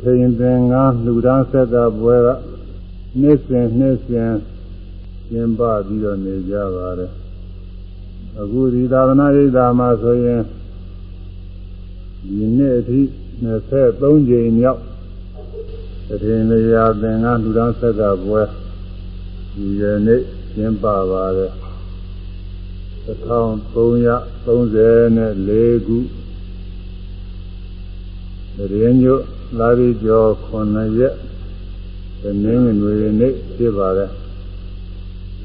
ခေရင်သင်္ကန်းလူသားဆက်ကပွဲကနှစ်စဉ်နှစ်စဉ်ကျင်းပပြီးတော့နေကြပါတယ်အခုဒီသာသနာ့ရိပ်သာမှာဆိုရင်ဒီနေ့အထိ23ကြိမ်မြောက်တရင်လျာသင်္ကန်းလူသားဆက်ကပွဲဒီရနေ့ကျင်းပပါတယ်1334ခုတရင်ညို့ လာပြီးကျော်9ရက်ဒီနေ့ငွေနေ့ဖြစ်ပါတယ်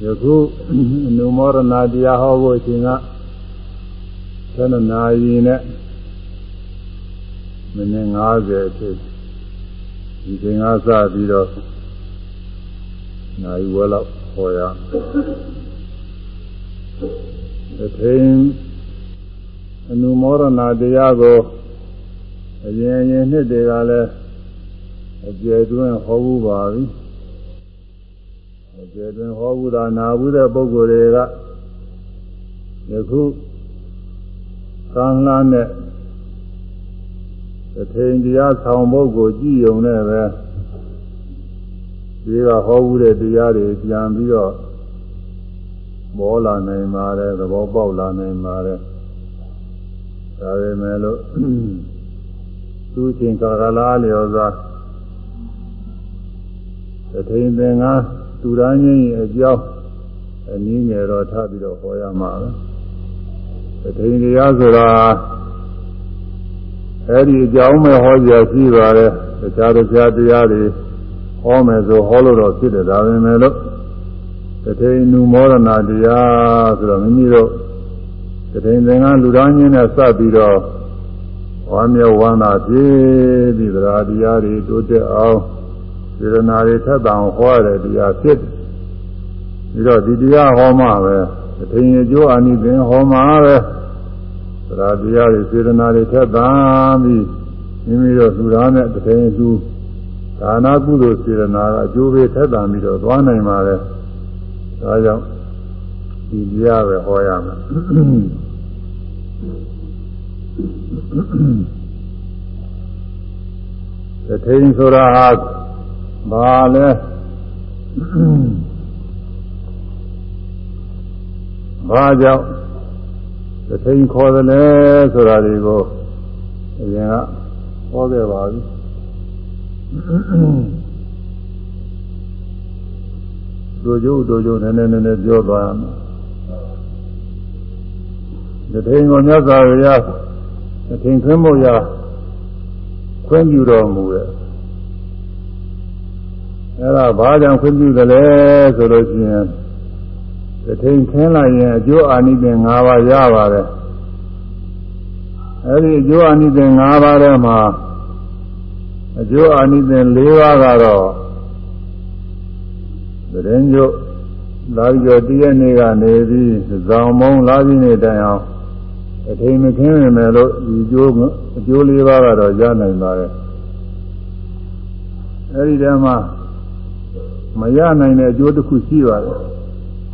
ယခုအနုမောရဏတရားဟောဖို့အချိန်က7နာရီနဲ့မိနစ်50အဖြစ်ဒီချိန်ကစပြီးတော့နာရီဝက်လောက်ဟောရတထိန်အနုမောရဏတရားကို အရင်အရင်နှစ်တွေကလည်းအကျယ်တွင်းဟောဘူးပါပြီအကျယ်တွင်းဟောဘူးတာနာဘူးတဲ့ပုဂ္ဂိုလ်တွေကယခုကံလှမ်းတဲ့တထိန်တရားဆောင်ပုဂ္ဂိုလ်ကြည်ုံနဲ့ပဲဒီကဟောဘူးတဲ့တရားတွေပြန်ပြီးတော့မောလာနိုင်ပါတယ်သဘောပေါက်လာနိုင်ပါတယ်ဒါပေမဲ့လို့ သူချင်းကာကလာလျော်စွာတထိန်သင်္ကန်းသူရင်းချင်းအကြောင်းအနည်းငယ်တော့ထပ်ပြီးတော့ဟောရမှာပဲတထိန်တရားဆိုတာအဲ့ဒီအကြောင်းပဲဟောကြရှိပါတယ်တခြားတခြားတရားတွေဟောမယ်ဆိုဟောလို့တော့ဖြစ်တယ်ဒါပေမဲ့လို့တထိန်နုမောဒနာတရားဆိုတော့မိမိတို့တထိန်သင်္ကန်းလူသားချင်းနဲ့စပ်ပြီးတော့ ဝမ်းမြောက်ဝမ်းသာဖြစ်ပြီးသရာတရားတွေတိုးတက်အောင်စေရနာတွေထက်တောင်ဟောရတဲ့တရားဖြစ်ပြီးတော့ဒီတရားဟောမှပဲအထင်ရကျိုးအာနိသင်ဟောမှပဲသရာတရားတွေစေရနာတွေထက်သန်ပြီးမိမိတို့လူသားနဲ့တထင်သူဒါနာကုသိုလ်စေရနာကအကျိုးပေးထက်သန်ပြီးတော့သွားနိုင်ပါလေဒါကြောင့်ဒီတရားပဲဟောရမယ် တထိန်ဆိုတာဟာဘာလဲဘာကြောင့်တထိန်ခေါ်တယ်လဲဆိုတာဒီကိုအရင်ကဟောခဲ့ပါပြီတို့ကျုပ်တို့ကျုပ်နည်းနည်းနည်းနည်းပြောသွားရမယ်တထိန်ကိုမြတ်စွာဘုရား တထိန်ခွင့်ဖို့ရခွင့်ပြုတော်မူရဲ့အဲ့ဒါဘာကြောင့်ခွင့်ပြုတယ်လဲဆိုလို့ရှိရင်တထိန်ခင်းလိုက်ရင်အကျိုးအာနိသင်၅ပါးရပါတယ်အဲ့ဒီအကျိုးအာနိသင်၅ပါးထဲမှာအကျိုးအာနိသင်၄ပါးကတော့တရင်ကျိုးလာပြီးတော့တည့်ရနေ့ကနေပြီးဇောင်မုံလာပြီးနေတိုင်အောင် အထိန်မခင်းနေမယ်လို့ဒီကျိုးအကျိုး၄ပါးကတော့ရနိုင်ပါတယ်အဲဒီတည်းမှာမရနိုင်တဲ့အကျိုးတစ်ခုရှိပါတယ်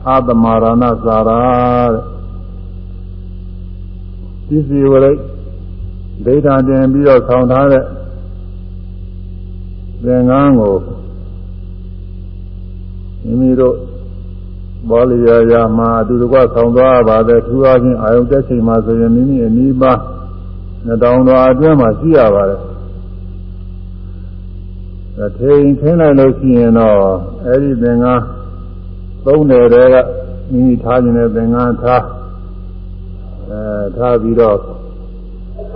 အာသမရဏသာရာတဲ့ပစ္စည်းဝရိတ်ဒိဋ္ဌာတင်ပြီးတော့ဆောင်းထားတဲ့သင်္ကန်းကိုမိမိတို့ ဘောလျာယာမှာအတူတကွဆောင်းသွားပါတယ်ထူအားဖြင့်အာယုတက်ချိန်မှာဆိုရင်မိမိအနီးပါးနှစ်တောင်တော်အတွင်းမှာရှိရပါတယ်အထိန်ခင်းလိုက်လို့ရှိရင်တော့အဲ့ဒီသင်္ကန်းသုံးတယ်တဲ့ကမိမိထားခြင်းတဲ့သင်္ကန်းထားအဲထားပြီးတော့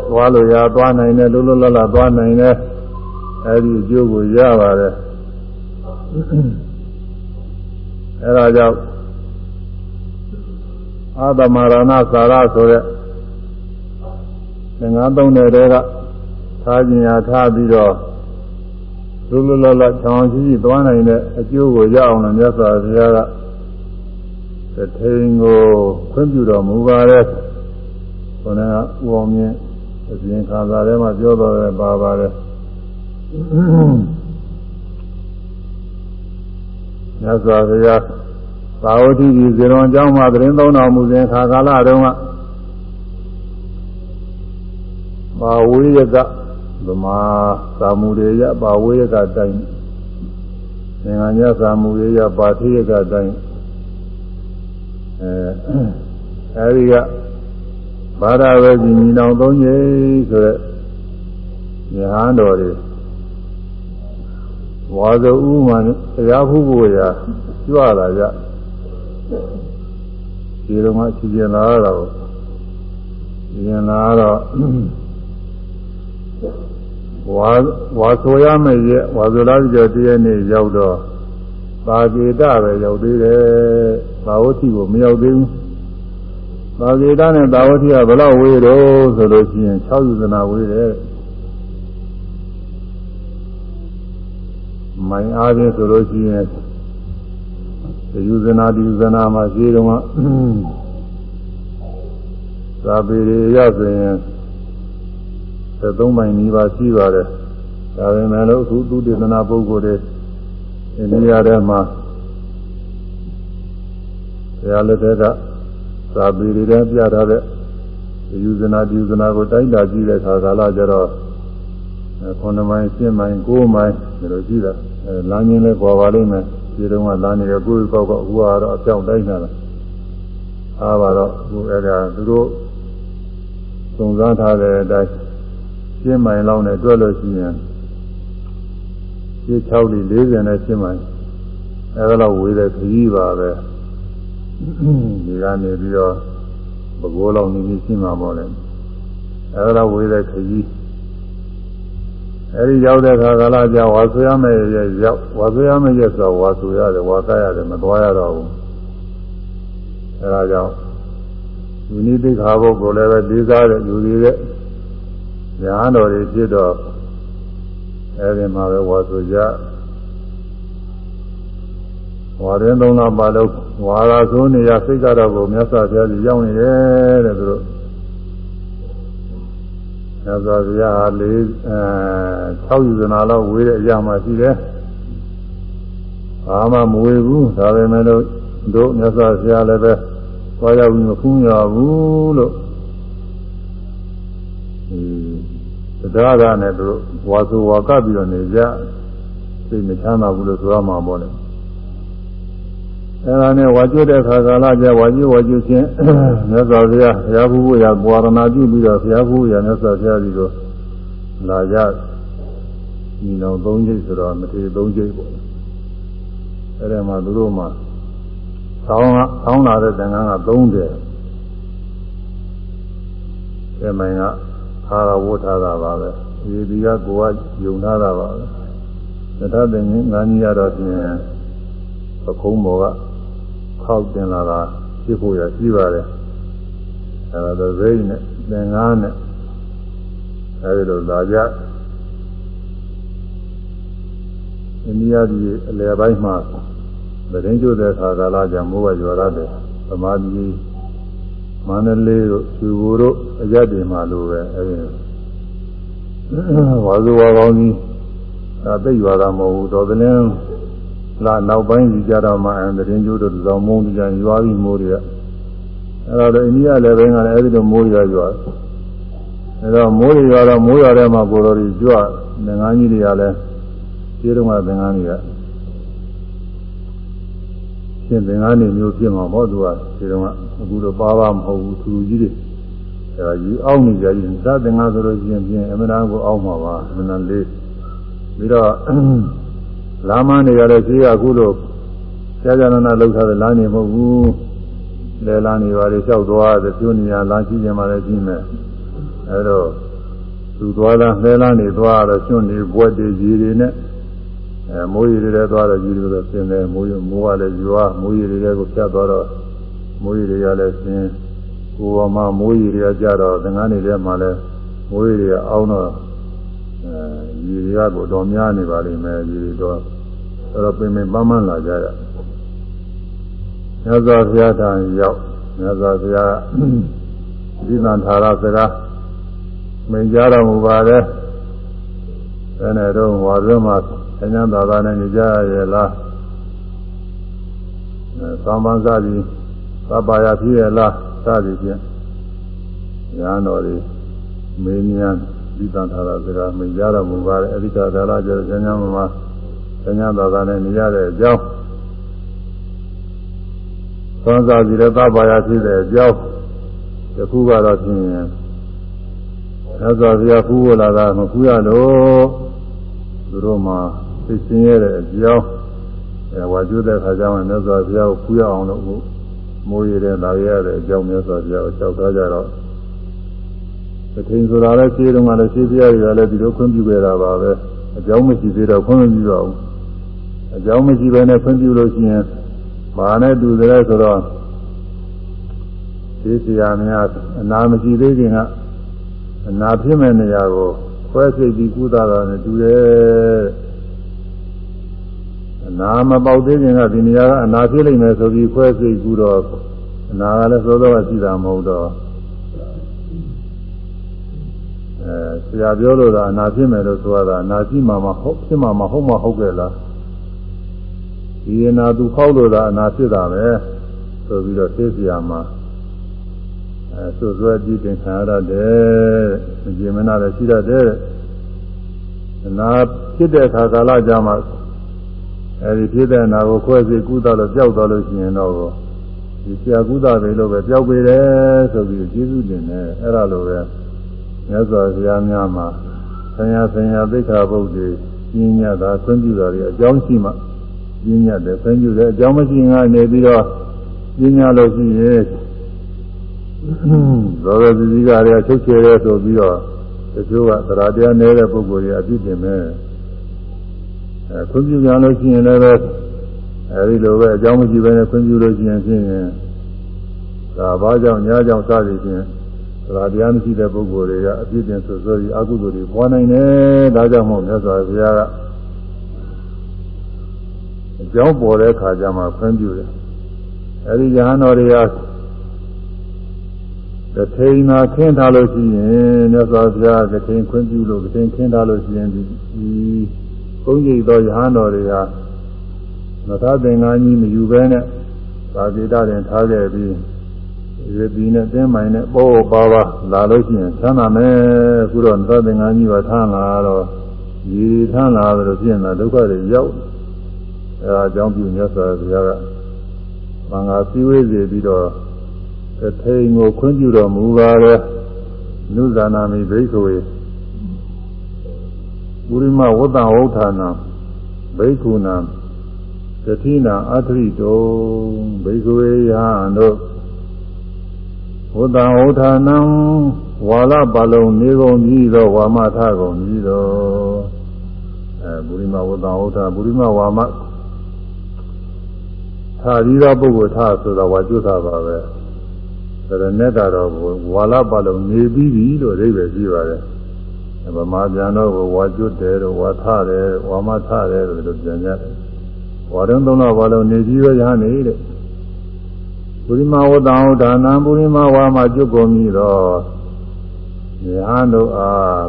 သွားလို့ရသွားနိုင်တယ်လုံးလုံးလတ်လတ်သွားနိုင်တယ်အဲ့ဒီအကျိုးကိုရပါတယ် အဲ့ဒါကြောင့်အာသမရဏသာရဆိုတဲ့သင်္ကန်းသုံးတဲ့တဲကထားခြင်းရာထားပြီးတော့လွတ်လွတ်လပ်လပ်ချောင်းရှိရှိသွားနိုင်တဲ့အကျိုးကိုရအောင်လို့မြတ်စွာဘုရားကတထိန်ကိုခွင့်ပြုတော်မူပါတယ်။ခொနကဥအောင်မြင့်အပြင်ခါသာထဲမှာပြောတော်တယ်ပါပါတယ်။ မြတ်စွာဘုရားသာဝတိကြီးဇေရွန်ကျောင်းမှာသတင်းသုံးတော်မူစဉ်ခါကာလတုန်းကဘာဝိရကဗမာသာမူရေရပါဝေယကတိုင်းသင်္ဃညသာမူရေရပါထေယကတိုင်းအဲအဲဒီကဘာသာဝေကြီးညီနောင်သုံးကြီးဆိုရက်ဉာဏ်တော်တွေ ဝါဇဥမှတရားဖူးဖို့ရာကြွလာကြဒီတော့မှစီရင်လာတော့စီရင်လာတော့ဝါဝါဆိုရမယ်ရဲ့ဝါဆိုလာကြတည်းနေ့ရောက်တော့ပါကေတပဲရောက်သေးတယ်ဘာဝတိကိုမရောက်သေးဘူးပါကေတနဲ့ဘာဝတိကဘယ်တော့ဝေးတော့ဆိုလို့ရှိရင်6ယူဇနာဝေးတယ် မိုင်အားဖြင့်ဆိုလို့ရှိရင်ဒီယူဇနာဒီယူဇနာမှာရှိတော့မှသာပေရရဆိုရင်73မိုင်နီးပါးရှိပါတယ်ဒါပေမဲ့လို့အခုသူတေသနာပုဂ္ဂိုလ်တွေအိန္ဒိယထဲမှာဆရာလက်ထက်ကသာပေရတဲ့ပြထားတဲ့ယူဇနာဒီယူဇနာကိုတိုင်းတာကြည့်တဲ့အခါကာလကျတော့9မိုင်10မိုင်9မိုင်ဒီလိုရှိတာ အဲလမ်းချင်းလေးပေါ်ပါလိမ့်မယ်ဒီတုန်းကလမ်းနေရကိုယ်ကောက်ကောက်အခုကတော့အပြောင်းတိုင်းနေတာအားပါတော့အခုအဲ့ဒါသူတို့စုံစမ်းထားတဲ့အတိုင်းရှင်းမိုင်လောက်နဲ့တွက်လို့ရှိရင်ရှင်း6လီ40နဲ့ရှင်းမိုင်အဲ့ဒါတော့ဝေးတဲ့ခကြီးပါပဲဒီကနေပြီးတော့ဘကိုးလောက်နေပြီးရှင်းမှာပေါ့လေအဲ့ဒါတော့ဝေးတဲ့ခကြီး အဲဒီရောက်တဲ့ခါကလာကြဝါဆိုရမယ်ရဲ့ရောက်ဝါဆိုရမယ်ရဲ့ဆိုဝါဆိုရတယ်ဝါကရတယ်မသွားရတော့ဘူးအဲဒါကြောင့်ဒီနိသိခါဘုတ်ကိုလည်းပဲလေးစားတဲ့လူတွေရဲ့ညာတော်တွေဖြစ်တော့အဲဒီမှာပဲဝါဆိုကြဝါရင်သုံးလပါလို့ဝါသာဆိုနေရစိတ်ကတော့ကိုမြတ်စွာဘုရားကြီးရောက်နေတယ်တဲ့သူတို့ မြတ်စွာဘုရားဟာလေးအဲ6ယူဇနာလောက်ဝေးတဲ့အရာမှရှိတယ်။ဘာမှမဝေဘူးဒါပေမဲ့လို့တို့မြတ်စွာဘုရားလည်းပဲကြွားရောက်ပြီးမဖူးရဘူးလို့ဒီတရားကနဲ့တို့ဝါဆိုဝါကပြီးတော့နေကြသိမချမ်းသာဘူးလို့ဆိုရမှာပေါ့လေ။ အဲဒါနဲ့ဝါကျွတ်တဲ့ခါကာလကျဝါကျွတ်ဝါကျွတ်ချင်းမြတ်စွာဘုရားဘုရားဘုရားကွာရဏပြုပြီးတော့ဘုရားဘုရားမြတ်စွာဘုရားကြီးကိုလာကြညီနောင်၃ကျိတ်ဆိုတော့မထေ၃ကျိတ်ပေါ့အဲဒီမှာသူတို့မှာဆောင်းကဆောင်းလာတဲ့သံဃာက၃တယ်အဲမိုင်ကခါရဝတ်ထားတာပါပဲဒီဒီကကိုကယုံထားတာပါပဲသတ္တတင်ငန်းကြီးရတော့ပြင်ပခုံးပေါ်က ခောက်တင်လာတာဖြစ်ဖို့ရရှိပါတယ်အဲဒါတော့ဇိမ်းနဲ့သင်္ကားနဲ့အဲဒီလိုလာကြအိန္ဒိယပြည်အလယ်ပိုင်းမှာဗရင်ကျိုးတဲ့ခါကာလကျမိုးကရွာရတယ်သမာဓိမန္တလေးတို့ဖြူဘူတို့အရက်တွေမှာလိုပဲအဲဒီဝါဇဝါကောင်းကြီးအဲသိရွာတာမဟုတ်ဘူးတော်တဲ့လာ နောက်ပိုင်းကြီးကြတော့မှအန်တရင်ကျိုးတို့သောင်းမုံကြံရွာပြီးမိုးတွေကအဲတော့အိန္ဒိယလည်းဘင်းကလည်းအဲဒီလိုမိုးရွာရွာအဲတော့မိုးတွေရွာတော့မိုးရွာတဲ့မှာကိုတော်ကြီးကြွငငန်းကြီးတွေကလည်းခြေတုံးကသင်္ကန်းတွေကရှင်းသင်္ကန်းတွေမျိုးဖြစ်မှာပေါ့သူကခြေတုံးကအခုတော့ပါပါမဟုတ်ဘူးသူကြီးတွေအဲဒါယူအောင်နေကြကြီးသသင်္ကန်းဆိုလို့ရှိရင်ပြင်အမှန်တန်ကိုအောက်မှာပါအမှန်တန်လေးပြီးတော့ လာမန်းတွေရတဲ့ရှိကအခုလို့ဆရာဇာနနာလောက်ထားတဲ့လမ်းနေမဟုတ်ဘူးလဲလမ်းနေပါလေလျှောက်သွားတဲ့ပြုနေရလမ်းရှိနေမှလည်းကြီးမယ်အဲတော့သူသွားတာလဲလမ်းနေသွားတော့ကျွန်းနေဘွက်တွေကြီးတွေနဲ့အဲမိုးရီတွေသွားတော့ကြီးတွေတော့ဆင်းတယ်မိုးရမိုးကလည်းရွာမိုးရီတွေကိုဖြတ်သွားတော့မိုးရီတွေကလည်းဆင်းကိုယ်ပေါ်မှာမိုးရီတွေကကြတော့သင်္ကန်းတွေထဲမှာလည်းမိုးရီတွေကအောင်းတော့ အဲရေတွေကကိုတော်များနေပါလိမ့်မယ်ရေတွေတော့တော့ပင်ပင်ပန်းပန်းလာကြရမြတ်စွာဘုရားထံရောက်မြတ်စွာဘုရားဒီသံထာရစကားမင်ကြတော်မူပါတယ်ဘယ်နဲ့တော့ဝါသွင်းမှာဆញ្ញသာသာနဲ့ညကြရဲ့လားသံပန်းစသည်သဗ္ဗယာဖြစ်ရဲ့လားစသည်ဖြင့်ညာတော်တွေမေးမြ န်းပြီးတန်ထားတာစကားမရတော့မူပါတယ်အဓိကဒါလာကျတော့ဉာဏ်ဉာဏ်မှာဉာဏ်တော်ကလည်းနေရတဲ့အကြောင်းသောစာစီရသဘာဝဖြစ်တဲ့အကြောင်းတခုကတော့ဖြင့်သစ္စာပြဖူးလာတာမဖူးရလို့သူတို့မှသိစင်းရတဲ့အကြောင်းအဲဝါကျွတဲ့ခါကျမှမြတ်စွာဘုရားကိုဖူးရအောင်လို့မိုးရတဲ့လာရတဲ့အကြောင်းမြတ်စွာဘုရားကိုလျှောက်ထားကြတော့ သခင်ဆိုတာလည်းရှင်းတော့ကလည်းရှင်းပြရရလည်းဒီလိုခွင့်ပြုခဲ့တာပါပဲအကြောင်းမရှိသေးတော့ခွင့်မပြုတော့ဘူးအကြောင်းမရှိဘဲနဲ့ခွင့်ပြုလို့ရှိရင်ဘာနဲ့တူတယ်ဆိုတော့ဒီဆရာများအနာမရှိသေးခင်ကအနာဖြစ်မဲ့နေရာကိုခွဲစိတ်ပြီးကုသတာနဲ့တူတယ်အနာမပေါက်သေးခင်ကဒီနေရာကအနာဖြစ်လိမ့်မယ်ဆိုပြီးခွဲစိတ်ကူတော့အနာကလည်းသောသောရှိတာမဟုတ်တော့အဲ ဆရာပြောလို့သာအနာဖြစ်မယ်လို့ဆိုရတာအနာရှိမှမဟုတ်ဖြစ်မှမဟုတ်မဟုတ်ကြလားဒီအနာသူဖောက်လို့သာအနာဖြစ်တာပဲဆိုပြီးတော့သိဆရာမှာအဲဆွဆွဲကြည့်တင်ခံရတဲ့မကြင်မနာလည်းရှိတတ်တဲ့အနာဖြစ်တဲ့အခါကာလကြာမှအဲဒီဖြစ်တဲ့နာကိုခွဲစီကုသလို့ပျောက်သွားလို့ရှိရင်တော့ဒီဆရာကုသတယ်လို့ပဲပျောက်ပေတယ်ဆိုပြီးကျေးဇူးတင်တယ်အဲ့ဒါလိုပဲ မြတ်စွာဘုရားများမှာဆင်ညာဆင်ညာသိက္ခာပုဒ်တွေပြင်းညတာဆွံ့ပြတာတွေအကြောင်းရှိမှပြင်းညတယ်ဆွံ့ပြတယ်အကြောင်းမရှိငါနေပြီးတော့ပြင်းညလို့ရှိရင်သောရသီကတွေချုပ်ချယ်ရဲဆိုပြီးတော့တချို့ကသရတရားနေတဲ့ပုဂ္ဂိုလ်တွေအပြစ်တင်မယ်အဲခွင့်ပြုကြလို့ရှိရင်လည်းအဲဒီလိုပဲအကြောင်းမရှိဘဲနဲ့ခွင့်ပြုလို့ရှိရင်ဖြင့်ဒါဘာကြောင့်ညာကြောင့်စသည်ဖြင့်သ ရတရားမရှိတဲ့ပုဂ္ဂိုလ်တွေကအပြစ်တင်ဆိုဆိုပြီးအကုသိုလ်တွေပွားနိုင်တယ်ဒါကြောင့်မို့မြတ်စွာဘုရားကအကြောင်းပေါ်တဲ့ခါကျမှခွင့်ပြုတယ်အဲဒီယဟန်တော်တွေကတထိန်သာခင်းထားလို့ရှိရင်မြတ်စွာဘုရားတထိန်ခွင့်ပြုလို့တထိန်ခင်းထားလို့ရှိရင်ဒီဒီဘုန်းကြီးတော်ယဟန်တော်တွေကမသာသင်္ကန်းကြီးမယူဘဲနဲ့သာဂိတတင်ထားခဲ့ပြီး ရေပီနဲ့တင်းမိုင်နဲ့ပေါ်ပါပါလာလို့ရှိရင်သမ်းသာမယ်ခုတော့သာသင်္ကန်းကြီးပါထမ်းလာတော့ရေထမ်းလာတယ်လို့ပြင်လာဒုက္ခတွေရောက်အဲဒါအကြောင်းပြုမြတ်စွာဘုရားကမင်္ဂလာစည်းဝေးစေပြီးတော့တထိန်ကိုခွင့်ပြုတော်မူပါလေနုဇာနာမိဘိက္ခဝေပုရိမဝတ္တဝဋ္ဌာနဘိက္ခုနာတတိနာအထရိတောဘိက္ခဝေယဟန်တို့ ဝတ္တဝဋ္ဌာနံဝါလပါလုံးနေကုန်ပြီးသောဝါမထကုန်ပြီးသောအဲပုရိမဝတ္တဝဋ္ဌာပုရိမဝါမသာပြီးသောပုဂ္ဂိုလ်ထဆိုတာဝါကျွတ်တာပါပဲဆိုတော့နဲ့ကတော့ဝါလပါလုံးနေပြီးပြီလို့အဓိပ္ပာယ်ရှိပါတယ်ဗမာပြန်တော့ဝါကျွတ်တယ်တို့ဝါထတယ်ဝါမထတယ်လို့ဒီလိုပြန်ကြတယ်ဝါတုံးသုံးတော့ဘာလို့နေပြီးပဲရဟန်းနေတဲ့ ပုရိမဝတ္တံဒါနံပုရိမဝါမကျွတ်ကုန်ပြီတော့ယဟန်တို့အား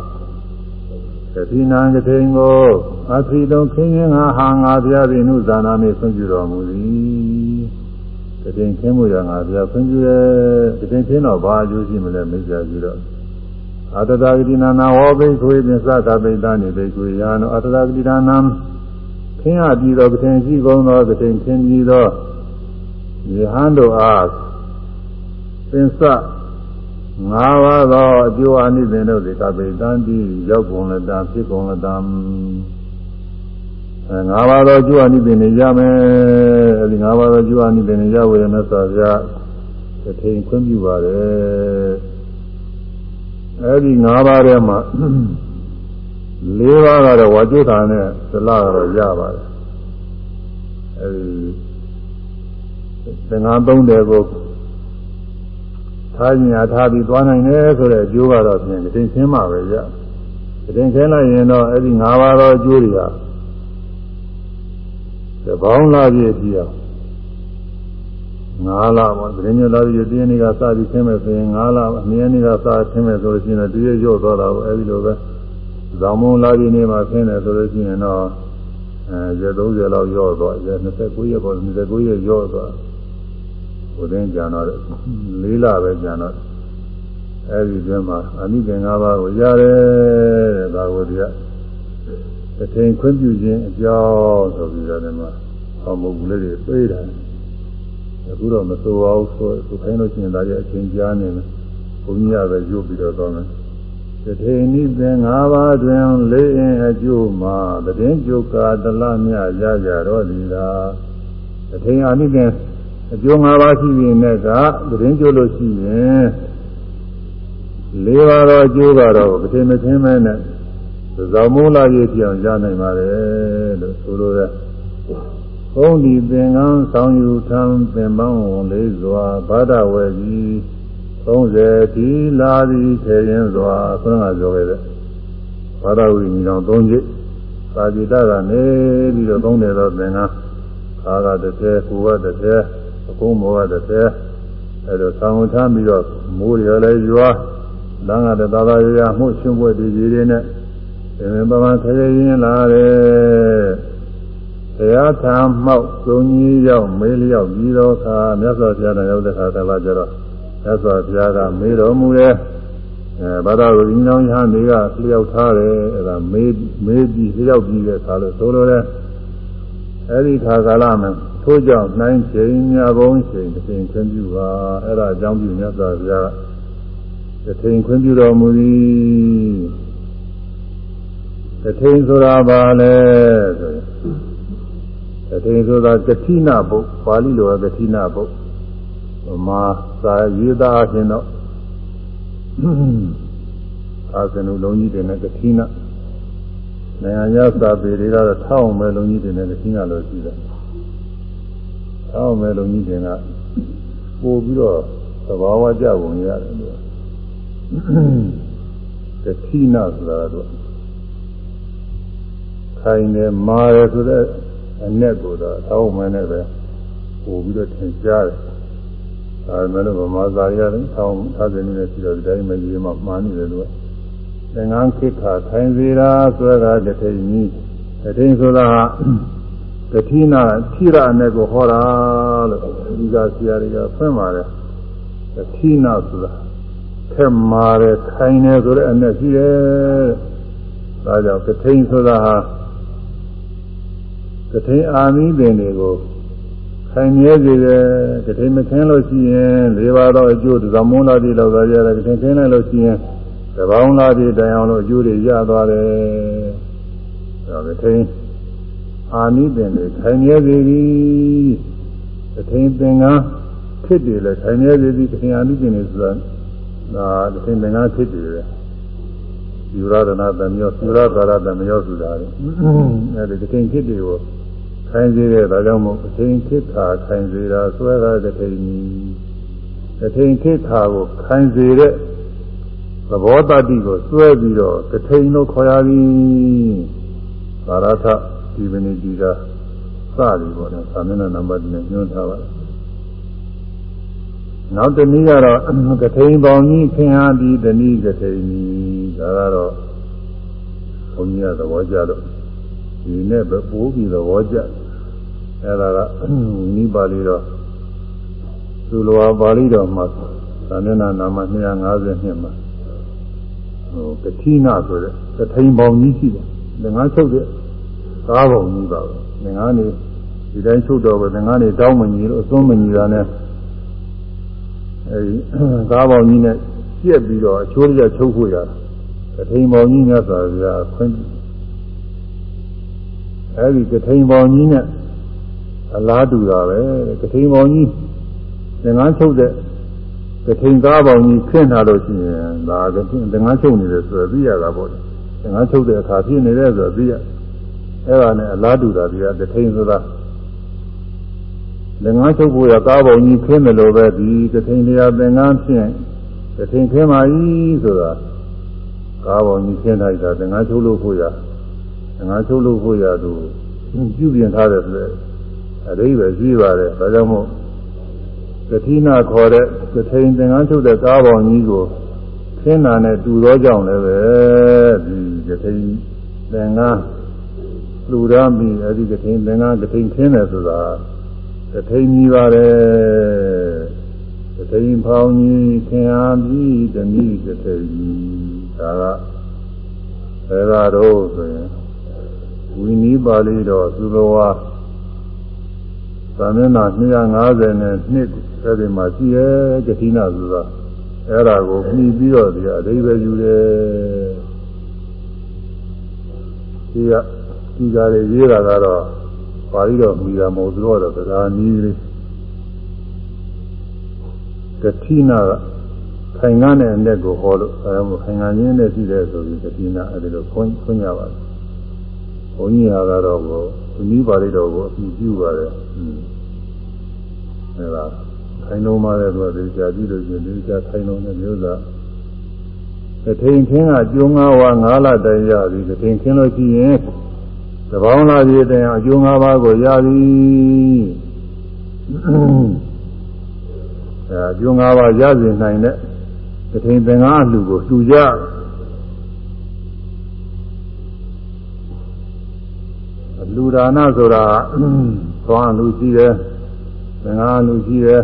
သတိနာကတိန်ကိုအသီတုံခင်းရင်ငါဟာငါပြသည်နုဇာနာမေဆွံ့ပြတော်မူသည်တည်င်းခင်းမှုရငါပြဆွံ့ပြရဲတည်င်းခင်းတော့ဘာအကျိုးရှိမလဲမိစ္ဆာကြည့်တော့အတ္တတာဂတိနာနာဝဘိခွေပင်စကပိတနိဘိခွေယာနောအတ္တတာဂတိနာနာခင်းရပြီးတော့ကထင်ရှိကုန်သောကထင်ခင်းပြီးသော ယဟန်တို့အားပင်စငါးပါးသောအကျိုးအနိသင်တို့သည်ကပိတန်တိရောက်ကုန်လတံဖြစ်ကုန်လတံအဲငါးပါးသောအကျိုးအနိသင်တွေရမယ်အဲဒီငါးပါးသောအကျိုးအနိသင်တွေရဝေရမယ်ဆိုကြတထိန်ခွင့်ပြုပါတယ်အဲဒီ၅ပါးထဲမှာ၄ပါးကတော့ဝါကျုထာနဲ့သလကတော့ရပါတယ်အဲဒီ သင်္ဃာသုံးတယ်ကိုထားညာထားပြီးသွားနိုင်တယ်ဆိုတဲ့အကျိုးကတော့ဖြင့်တင်ရှင်းမှပဲရတင်ရှင်းလိုက်ရင်တော့အဲဒီ၅ပါးသောအကျိုးတွေကသဘောင်းလာပြည့်ပြီးအောင်၅လပေါ့ဒင်းညလာပြီးတင်းနေကစပြီးခင်းမဲ့ဆိုရင်၅လအမြဲနေကစခင်းမဲ့ဆိုလို့ရှိရင်တည်းရော့သွားတာပေါ့အဲဒီလိုပဲဇောင်းမုံလာပြီးနေမှာခင်းတယ်ဆိုလို့ရှိရင်တော့အဲရက်30လောက်ရော့သွားရက်29ရက်ပေါ့29ရက်ရော့သွား ဟိုတင်းကြံတော့၄လပဲကြံတော့အဲဒီတွင်မှာအနိကေ၅ပါးကိုရတယ်တဲ့ဒါကိုဒီကတထိန်ခွင့်ပြုခြင်းအကြောင်းဆိုပြီးတော့ဒီမှာဟောမဟုတ်ဘူးလေပြေးတာအခုတော့မစိုးပါဘူးဆိုသူခိုင်းလို့ရှိရင်ဒါကြအချင်းကြားနေမယ်ဘုန်းကြီးကပဲရုပ်ပြီးတော့သွားမယ်တထေနိသင်၅ပါးတွင်လေးအင်းအကျိုးမှာတည်င်းကျုပ်ကာတလမြရကြတော့ဒီလားတထေအနိသင် အကျိုး၅ပါးရှိရင်လည်းကတည်င်းကျိုးလို့ရှိရင်လေးပါးတော့အကျိုးကတော့ပထမခင်းမဲနဲ့ဇောမိုးလာရေးပြောင်းရနိုင်ပါတယ်လို့ဆိုလိုတဲ့ဘုံဒီသင်္ကန်းဆောင်ယူထံသင်ပန်းဝန်လေးစွာဘာဒဝဲကြီး30ဒီလာသည်ထေရင်စွာဆွမ်းကပြောခဲ့တဲ့ဘာဒဝိညီတော်၃ချက်သာจิตကနေပြီးတော့သုံးတယ်တော့သင်္ကန်းခါကတစ်ထဲကိုကတစ်ထဲအကုန်း မောကတစ်ထဲအဲဒါဆောင်ထမ်းပြီးတော့မိုးရလည်းရွာလမ်းကတသာသာရရမှုရှင်ပွဲဒီကြီးတွေနဲ့သင်္ပန်းခရရင်လာတယ်တရားထာမောက်သုံးကြီးရောက်မေးလျောက်ပြီးတော့ခါမြတ်စွာဘုရားနဲ့ရောက်တဲ့ခါတလာကြတော့မြတ်စွာဘုရားကမေးတော်မူရဲ့အဲဘာသာကိုညီနောင်ရဟန်းတွေကလျှောက်ထားတယ်အဲဒါမေးမေးပြီးလျှောက်ပြီးတဲ့ခါလို့ဆိုလိုတယ်အဲဒီခါကာလမှာ ထို့ကြောင့်နိုင်ချိန်ညဘုံချိန်တစ်ချိန်ခွင့်ပြုပါအဲဒါအကြောင်းပြုမြတ်စွာဘုရားကတစ်ချိန်ခွင့်ပြုတော်မူသည်တစ်ချိန်ဆိုတာဘာလဲဆိုရင်တတိဆိုတာကတိနာဘုတ်ပါဠိလိုကတိနာဘုတ်မာသာရေးသားအချင်းတော့အာသနုလုံးကြီးတွေနဲ့ကတိနာနိုင်ငံရစာပေတွေကတော့ထောက်မဲ့လုံးကြီးတွေနဲ့ကတိနာလို့ရှိတယ် ထောက်မဲ့လုံးကြီးတွေကပို့ပြီးတော့သဘာဝကြပုံရတယ်လို့ကတိနာဆိုတာတော့ခိုင်တယ်မာတယ်ဆိုတဲ့အနဲ့ကိုတော့အသောမင်းနဲ့ပဲပို့ပြီးတော့ထင်ရှားတယ်။ဒါပေမဲ့လို့ဗမာသာရတယ်ဆောင်းသာသနာနဲ့ရှိတော့ဒီတိုင်းမကြီးမှမှားနေတယ်လို့သင်္ကန်းခိခါထိုင်စေတာဆွဲတာတထိန်ကြီးတထိန်ဆိုတာ ကတိနာထိရအနဲ့ကိုဟောတာလို့ဒီကဆရာတွေကဖွင့်ပါတယ်။ကတိနာဆိုတာခက်မာတယ်ခိုင်တယ်ဆိုတဲ့အနဲ့ရှိတယ်။ဒါကြောင့်ကထိန်ဆိုတာဟာတထိန်အာမိပင်တွေကိုခိုင်မြဲစေတယ်တထိန်မခင်းလို့ရှိရင်၄ပါးသောအကျိုးသမုန်းလာတိလောက်သွားကြတယ်တထိန်ခင်းလိုက်လို့ရှိရင်သဘောင်းလာတိတိုင်အောင်လို့အကျိုးတွေရသွားတယ်အဲဒါတထိန် အာမိပင်တွေခိုင်မြဲစေသည်တထိန်သင်္ကန်းဖြစ်တယ်လေခိုင်မြဲစေသည်တထိန်အာမိပင်တွေဆိုတာဒါတထိန်သင်္ကန်းဖြစ်တယ်လေယူရဒနာတမျောသုရသာရတမျောဆိုတာလေအဲဒီတထိန်ဖြစ်တယ်ကိုခိုင်းစေတဲ့ဒါကြောင့်မို့အချိန်ခိခါခိုင်းစေတာဆွဲတာတစ်ချိန်တစ်ချိန်ခိခါကိုခိုင်းစေတဲ့သဘောတတိကိုဆွဲပြီးတော့တစ်ချိန်လို့ခေါ်ရသည်သာရထ ဒီမနီဒီကစသည်ပေါ့နော်သာမဏေနံပါတ်နဲ့ညွှန်းထားပါတယ်နောက်တနည်းကတော့ကထိန်ပေါင်းကြီးခင်ဟာဒီတနည်းကထိန်ကြီးဒါကတော့ဘုန်းကြီးကသဘောကျတော့ဒီနဲ့ပဲပိုးပြီးသဘောကျအဲ့ဒါကနိပါဠိတော်သူလိုပါဠိတော်မှာသာမျက်နှာနာမ250နှစ်မှာဟိုကတိနာဆိုတဲ့ကထိန်ပေါင်းကြီးရှိတယ်ငါးချုပ်တဲ့ ကားပေါင်းကြီးပါပဲငါးနေဒီတိုင်းချုပ်တော့ပဲငါးနေတောင်းမညီလို့အစွန်းမညီတာနဲ့အဲဒီကားပေါင်းကြီးနဲ့ပြက်ပြီးတော့အချိုးရချုပ်ဖို့ရတာကထိန်ပေါင်းကြီးမြတ်စွာဘုရားခွင့်အဲဒီကထိန်ပေါင်းကြီးနဲ့အလားတူတာပဲကထိန်ပေါင်းကြီးသင်္ကန်းချုပ်တဲ့ကထိန်ကားပေါင်းကြီးခင်းထားလို့ရှိရင်ဒါကသင်္ကန်းချုပ်နေတယ်ဆိုတော့သိရတာပေါ့သင်္ကန်းချုပ်တဲ့အခါဖြစ်နေတယ်ဆိုတော့သိရ အဲ့ဒါနဲ့အလားတူတာဒီကကထိန်ဆိုတာသင်္ကန်းချုပ်ဖို့ရကားပေါင်းကြီးခင်းတယ်လို့ပဲဒီကထိန်တရားသင်္ကန်းဖြင့်ကထိန်ခင်းပါ၏ဆိုတာကားပေါင်းကြီးခင်းထားတာသင်္ကန်းချုပ်လို့ဖို့ရသင်္ကန်းချုပ်လို့ဖို့ရသူပြုပြင်ထားတယ်ဆိုအရိပဲရှိပါတယ်ဒါကြောင့်မို့သတိနာခေါ်တဲ့သထိန်သင်္ကန်းချုပ်တဲ့ကားပေါင်ကြီးကိုခင်းတာနဲ့တူသောကြောင့်လည်းပဲဒီသထိန်သင်္ကန်း လူရမ်းပြီးအဲဒီသထိန်သင်္ကန်းသထိန်ခင်းတယ်ဆိုတာသထိန်ကြီးပါတယ်တသိန်းဖောင်းကြီးခင်အားပြီးတနည်းတစ်သိန်းဒါကဘယ်ကတော့ဆိုရင်ဝိနည်းပါဠိတော်သုဘဝသာမဏေ250နဲ့နှစ်အဲဒီမှာရှိရဲ့ကတိနာဆိုတာအဲ့ဒါကိုပြီးပြီးတော့ဒီအဓိပ္ပာယ်ယူတယ်ဒီက ဒီကားတွေရေးတာကတော့ပါဠိတော်မိတာမဟုတ်သူတို့တော့တရားနည်းလေးကတိနာကခိုင်ငါနဲ့အနဲ့ကိုဟောလို့အဲဒါခိုင်ငါချင်းနဲ့ရှိတယ်ဆိုပြီးကတိနာအဲဒီလိုခွန်းခွန်းကြပါတယ်ဘုန်းကြီးဟာကတော့ကိုဒီနည်းပါဠိတော်ကိုအပြီးပြုပါတယ်အဲဒါခိုင်လုံးပါတဲ့သူကဒီကြာကြည့်လို့ရှိရင်ဒီကြာခိုင်လုံးတဲ့မျိုးသားကထိန်ခင်းကကျုံးငါးဝါငါးလတိုင်ရပြီကထိန်ခင်းလို့ရှိရင် သဘောင်းလာပြည့်တဲ့အကျိုးငါးပါးကိုရပြီအဲအကျိုးငါးပါးရစေနိုင်တဲ့ကထိန်သင်္ကားလူကိုလှူကြလူဒါနဆိုတာသွားလူရှိတယ်သင်္ကားလူရှိတယ်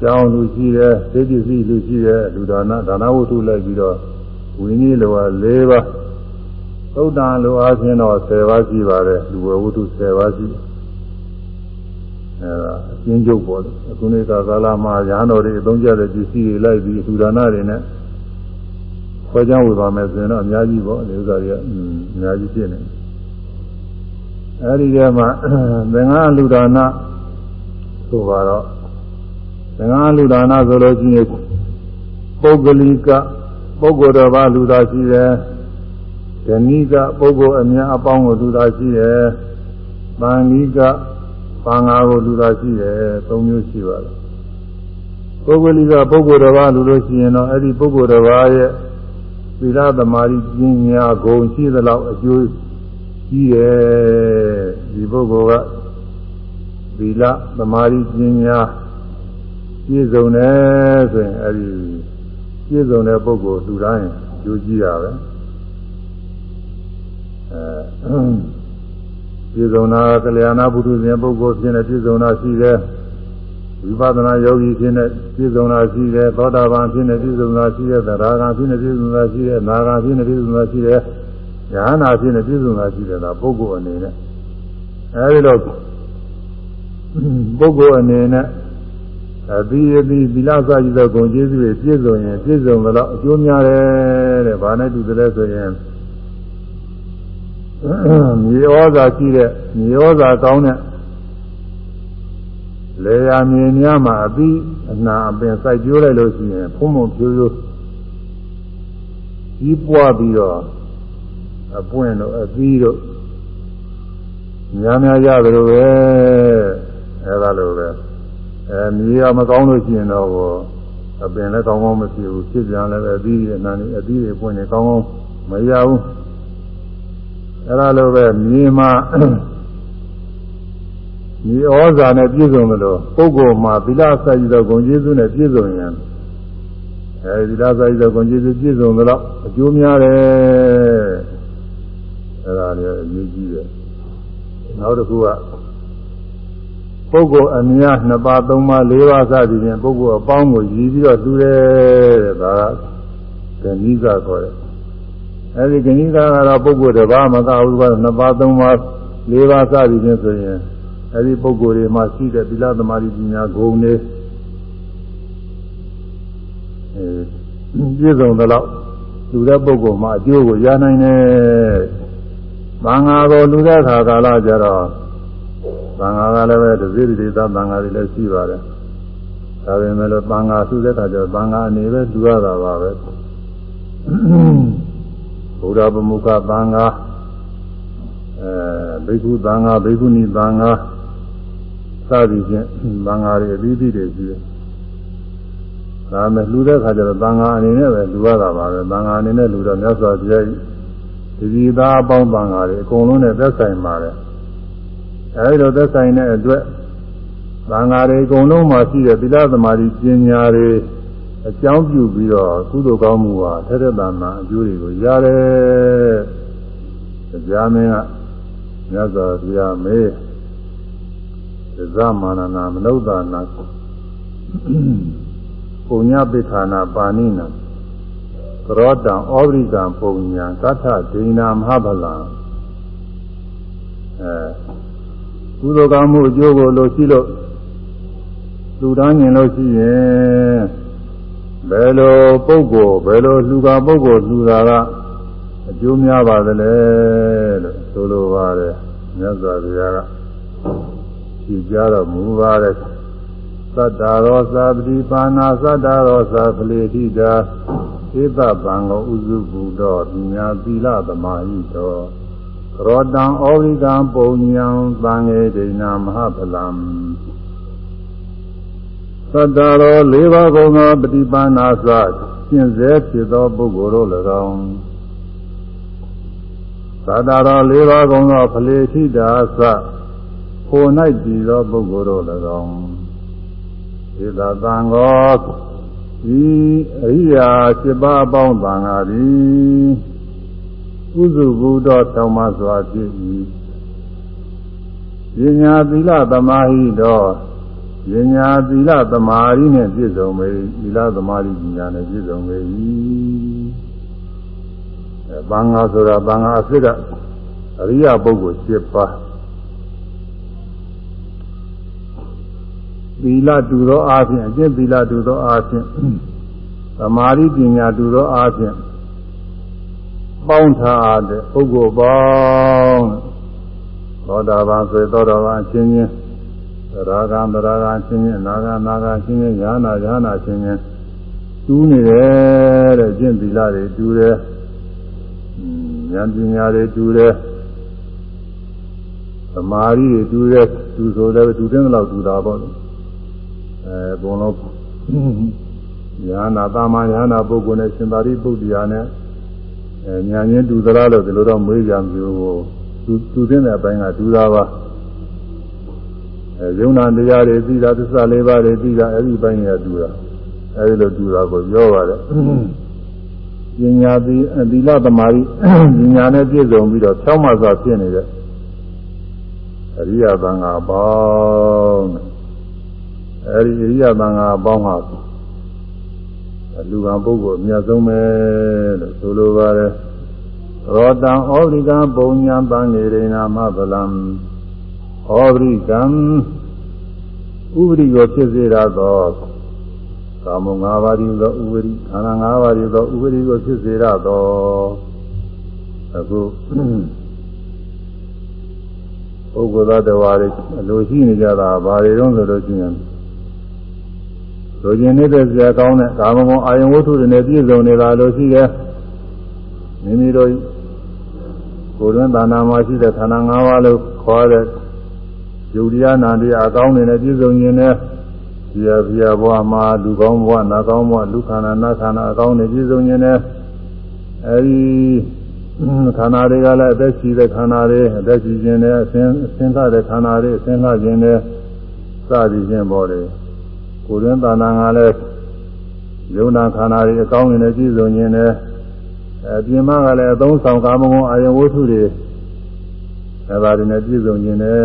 ကျောင်းလူရှိတယ်သိပစ္စည်းလူရှိတယ်လူဒါနဒါနဝတ္ထုလိုက်ပြီးတော့ဝိနည်းလောက၄ပါး သုဒ္ဓံလိုအားဖြင့်တော့10ပါးရှိပါတယ်လူဝဝတ္ထု10ပါးရှိအဲဒါအကျဉ်းချုပ်ပေါ်တယ်အခုနေ့ကကာလမှာရဟန်းတော်တွေအသုံးကျတဲ့ပစ္စည်းတွေလိုက်ပြီးလူဒါနတွေနဲ့ခွဲခြားဝေပါမယ်ဆိုရင်တော့အများကြီးပေါ့ဒီဥစ္စာတွေကအများကြီးဖြစ်နေတယ်အဲဒီထဲမှာသင်္ဃာလူဒါနဆိုပါတော့သင်္ဃာလူဒါနဆိုလို့ရှိရင်ပုဂ္ဂလိကပုဂ္ဂိုလ်တော်ဘာလူသားရှိတယ်။ ဇနီးကပုဂ္ဂိုလ်အများအပေါင်းကိုလူသာရှိတယ်။ပန္နီကပန်ငါကိုလူသာရှိတယ်။သုံးမျိုးရှိပါတယ်။ပုဂ္ဂလိကပုဂ္ဂိုလ်တစ်ပါးလူလို့ရှိရင်တော့အဲ့ဒီပုဂ္ဂိုလ်တစ်ပါးရဲ့သီလသမာဓိပညာဂုဏ်ရှိသလောက်အကျိုးကြီးတယ်။ဒီပုဂ္ဂိုလ်ကသီလသမာဓိပညာပြည့်စုံတယ်ဆိုရင်အဲ့ဒီပြည့်စုံတဲ့ပုဂ္ဂိုလ်လူတိုင်းအကျိုးကြီးတာပဲ။ ပြည့်စုံတာကလျာဏပုထုဇဉ်ပုဂ္ဂိုလ်ဖြစ်နေပြည့်စုံတာရှိတယ်ဝိပဿနာယောဂီဖြစ်နေပြည့်စုံတာရှိတယ်သောတာပန်ဖြစ်နေပြည့်စုံတာရှိတယ်သရဂံဖြစ်နေပြည့်စုံတာရှိတယ်နာဂံဖြစ်နေပြည့်စုံတာရှိတယ်ဉာဏ်နာဖြစ်နေပြည့်စုံတာရှိတယ်ဒါပုဂ္ဂိုလ်အနေနဲ့အဲဒီတော့ပုဂ္ဂိုလ်အနေနဲ့အသီးအသီးသီလစာကြည့်သောဂုဏ်ကျေးဇူးတွေပြည့်စုံရင်ပြည့်စုံတော့အကျိုးများတယ်တဲ့။ဘာနဲ့တူတယ်ဆိုရင် မြေဩဇာရှိတဲ့မြေဩဇာကောင်းတဲ့လေယာမြေများမှာအပြီးအနာအပင်စိုက်ကျိုးလိုက်လို့ရှိရင်ဖုံးဖုံဖြိုးဖြိုးကြီးပွားပြီးတော့အပွင့်တို့အပြီးတို့များများရတယ်လို့ပဲအဲဒါလိုပဲအဲမြေကမကောင်းလို့ရှိရင်တော့အပင်လည်းကောင်းကောင်းမဖြစ်ဘူးဖြစ်ပြန်လည်းအသီးတွေနာနေအသီးတွေပွင့်နေကောင်းကောင်းမရဘူး အဲဒါလိုပဲမြေမှာမြေဩဇာနဲ့ပြည့်စုံတယ်လို့ပုဂ္ဂိုလ်မှာသီလစာရည်တော်ဂုဏ်ကျေးဇူးနဲ့ပြည့်စုံရင်အဲဒီသီလစာရည်တော်ဂုဏ်ကျေးဇူးပြည့်စုံတော့အကျိုးများတယ်အဲဒါလည်းအရေးကြီးတယ်နောက်တစ်ခုကပုဂ္ဂိုလ်အမြတ်2ပါး3ပါး4ပါးစသည်ဖြင့်ပုဂ္ဂိုလ်အပေါင်းကိုရည်ပြီးတော့တူတယ်တဲ့ဒါကဂဏိကခေါ်တယ် အဲဒီဂဏိကကတော့ပုဂ္ဂိုလ်တစ်ပါးမကဘူးက2ပါး3ပါး4ပါးစသည်ဖြင့်ဆိုရင်အဲဒီပုဂ္ဂိုလ်တွေမှာရှိတဲ့သီလသမารိပညာဂုဏ်တွေအဲပြည့်စုံသလောက်လူတဲ့ပုဂ္ဂိုလ်မှာအကျိုးကိုရနိုင်တယ်။ဘာငါကိုလူတဲ့ခါကာလကျတော့သံဃာကလည်းပဲတစည်းတည်းသားသံဃာတွေလည်းရှိပါတယ်။ဒါပေမဲ့လို့သံဃာစုတဲ့အခါကျတော့သံဃာအနေပဲလူရတာပါပဲ။ ဘုရားဗမုခသံဃာအဲဘိက္ခုသံဃာဘိက္ခုနီသံဃာစသည်ဖြင့်သံဃာတွေအသီးသီးတွေရှိတယ်။ဒါမဲ့လူတဲ့အခါကျတော့သံဃာအနေနဲ့ပဲလူရတာပါပဲ။သံဃာအနေနဲ့လူတော့မြတ်စွာဘုရားကြီးဒီဒီသားအပေါင်းသံဃာတွေအကုန်လုံးနဲ့သက်ဆိုင်ပါတယ်။အဲဒီလိုသက်ဆိုင်တဲ့အတွက်သံဃာတွေအကုန်လုံးမှာရှိတဲ့သီလသမာဓိပညာတွေ အကြောင်းပြုပြီးတော့ကုသိုလ်ကောင်းမှုဟာထက်တဲ့တဏ္ဍာအကျိုးတွေကိုရတယ်။ကြာမင်းကမြတ်စွာဘုရားမေးသဇမာနနာမနုဿာနာပုံညပိခာနာပါဏိနာကရောတံဩဝရိကံပုံညာသတ္ထဒိနာမဟာဗလံအဲကုသိုလ်ကောင်းမှုအကျိုးကိုလို့ရှိလို့လူသားမြင်လို့ရှိရင် ဘယ်လိုပုဂ္ဂိုလ်ဘယ်လိုလူကပုဂ္ဂိုလ်လူတာကအကျိုးများပါသလဲလို့ဆိုလိုပါတယ်မြတ်စွာဘုရားကကြည်ကြတော်မူပါတယ်သတ္တရောသာပတိပါဏာသတ္တရောသာပလေတိတာဧတပံကိုဥစုဘူတော်ပညာသီလသမာဟိတော်ရောတံဩဝိကံပုံညာသံဃေဒိနာမဟာဖလံ သတ္တရော၄ပါးကုန်သောပฏิပါဏာသကျင့်စေဖြစ်သောပုဂ္ဂိုလ်တို့၎င်းသတ္တရော၄ပါးကုန်သောဖလေတိတာသကို၌တည်သောပုဂ္ဂိုလ်တို့၎င်းဧတသံဃောဒီအရိယာ7ပါးအပေါင်းသံဃာသည်ဥစုဘုဒ္ဓတောင်းမစွာဖြစ်၏ပညာသီလသမာဟိတော် ပညာသီလသမာဓိနဲ့ပြည့်စုံပေသီလသမာဓိပညာနဲ့ပြည့်စုံပေ၏အဲဘင်္ဂါဆိုတာဘင်္ဂါအစ်စ်ကအရိယာပုဂ္ဂိုလ်7ပါးသီလတူသောအားဖြင့်အကျင့်သီလတူသောအားဖြင့်သမာဓိပညာတူသောအားဖြင့်ပေါင်းထားတဲ့ပုဂ္ဂိုလ်ပေါင်းသောတာပန်ဆိုသောတာပန်ချင်းချင်း ရာဂံသရဂံချင်းချင်းနာဂံနာဂံချင်းချင်းယာနာယာနာချင်းချင်းတူးနေတယ်တဲ့ကျင့်သီလတွေတူတယ်ဉာဏ်ပညာတွေတူတယ်သမာဓိတွေတူတယ်တူဆိုလည်းတူတဲ့လောက်တူတာပေါ့အဲဘုံလုံးညာနာတာမညာနာပုဂ္ဂိုလ်နဲ့ရှင်သာရိပုတ္တရာနဲ့အဲညာချင်းတူသလားလို့ဒီလိုတော့မေးကြမျိုးကိုသူသူသိတဲ့အပိုင်းကတူတာပါအဲ ယုံနာတရားတွေသိတာသစ္စာလေးပါးတွေသိတာအဲ့ဒီပိုင်းကတူတာအဲ့ဒီလိုတူတာကိုပြောပါတယ်ပညာသီသီလသမာဓိပညာနဲ့ပြည့်စုံပြီးတော့ဖြောင်းမစွာဖြစ်နေတဲ့အရိယာသံဃာပေါင်းအဲဒီအရိယသံဃာအပေါင်းဟာလူကံပုဂ္ဂိုလ်အမြတ်ဆုံးပဲလို့ဆိုလိုပါတယ်ရောတံဩဝိကံပုံညာပန်းနေရိနာမဗလံ ဩဝိကံဥပရိကိုဖြစ်စေရသောကာမ၅ပါးဤသောဥပရိခန္ဓာ၅ပါးဤသောဥပရိကိုဖြစ်စေရသောအခုပုဂ္ဂိုလ်သားတော်တွေအလိုရှိနေကြတာဘာတွေတုံးဆိုလို့ရှိရင်လူကျင်နေတဲ့ဆရာကောင်းတဲ့ကာမဂုဏ်အာယုံဝတ္ထုတွေနဲ့ပြည့်စုံနေတာလို့ရှိတယ်မိမိတို့ကိုယ်တွင်သာနာမှာရှိတဲ့ခန္ဓာ၅ပါးလို့ခေါ်တဲ့ ယုတ်တရားနာတရားအကောင်းတွေနဲ့ပြည့်စုံခြင်းနဲ့ဒီရပြဘဝမှာလူကောင်းဘဝနာကောင်းဘဝလူခန္ဓာနာခန္ဓာအကောင်းတွေပြည့်စုံခြင်းနဲ့အဲဒီခန္ဓာတွေကလည်းအသက်ရှိတဲ့ခန္ဓာတွေအသက်ရှိခြင်းနဲ့အစဉ်အစဉ်သတဲ့ခန္ဓာတွေအစဉ်သခြင်းနဲ့စသည်ခြင်းပေါ်တယ်ကိုယ်ရင်းသာနာငါလည်းယုံနာခန္ဓာတွေအကောင်းနဲ့ပြည့်စုံခြင်းနဲ့အပြင်မကလည်းအသုံးဆောင်ကာမဂုဏ်အာယဝတ္ထုတွေ အဲဒါတွေနဲ့ပြည့်စုံခြင်းနဲ့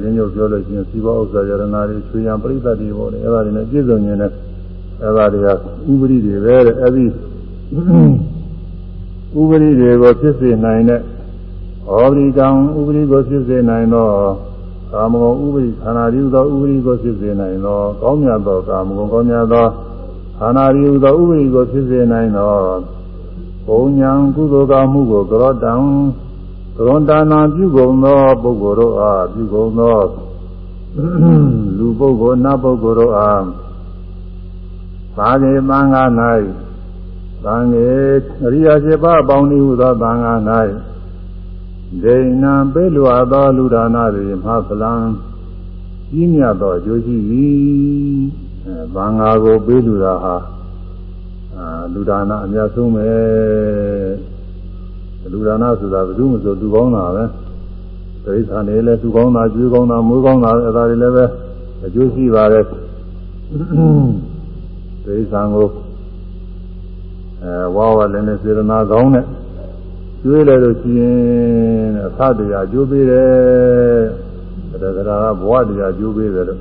ရင်းညွတ်ပြောလို့ရှိရင်စီဘောဥစ္စာယရနာတွေချွေရန်ပြိဿတ်တွေပေါ်တယ်အဲဒါတွေနဲ့ပြည့်စုံခြင်းနဲ့အဲဒါတွေကဥပရိတွေပဲတဲ့အဲဒီဥပရိတွေကိုဖြစ်စေနိုင်တဲ့ဟောဒီကံဥပရိကိုဖြစ်စေနိုင်တော့ကာမဂုဏ်ဥပရိခန္ဓာရည်သောဥပရိကိုဖြစ်စေနိုင်သောကောင်းမြတ်သောကာမဂုဏ်ကောင်းမြတ်သောခန္ဓာရည်သောဥပရိကိုဖြစ်စေနိုင်သောဘုံညာကုသိုလ်ကောင်းမှုကိုကရောတံက ရွန်တာနာပြုကုန်သောပုဂ္ဂိုလ်တို့အားပြုကုန်သောလူပုဂ္ဂိုလ်နတ်ပုဂ္ဂိုလ်တို့အားသာဂေသံဃာ၌သံဃေအရိယာရှိပါအပေါင်းဤဟုသောသံဃာ၌ဒိဏံပေးလွာသောလူဒါနတွေမဖလံကြီးမြတ်သောအကျိုးရှိသည်အဲဘာငါကိုပေးလူတာဟာအာလူဒါနအများဆုံးပဲ လူဒါနဆိုတာဘယ်သူမှဆိုလူကောင်းတာပဲဒိဋ္ဌာနေလဲလူကောင်းတာကျွေးကောင်းတာမွေးကောင်းတာအဲဒါတွေလည်းပဲအကျိုးရှိပါတယ်ဒိဋ္ဌာန်ကိုအဲဝါဝလည်းနဲ့စေရနာကောင်းတဲ့ကျွေးလိုက်လို့ရှိရင်အဖတရားကျိုးပေးတယ်တရားကဘဝတရားကျိုးပေးတယ်လို့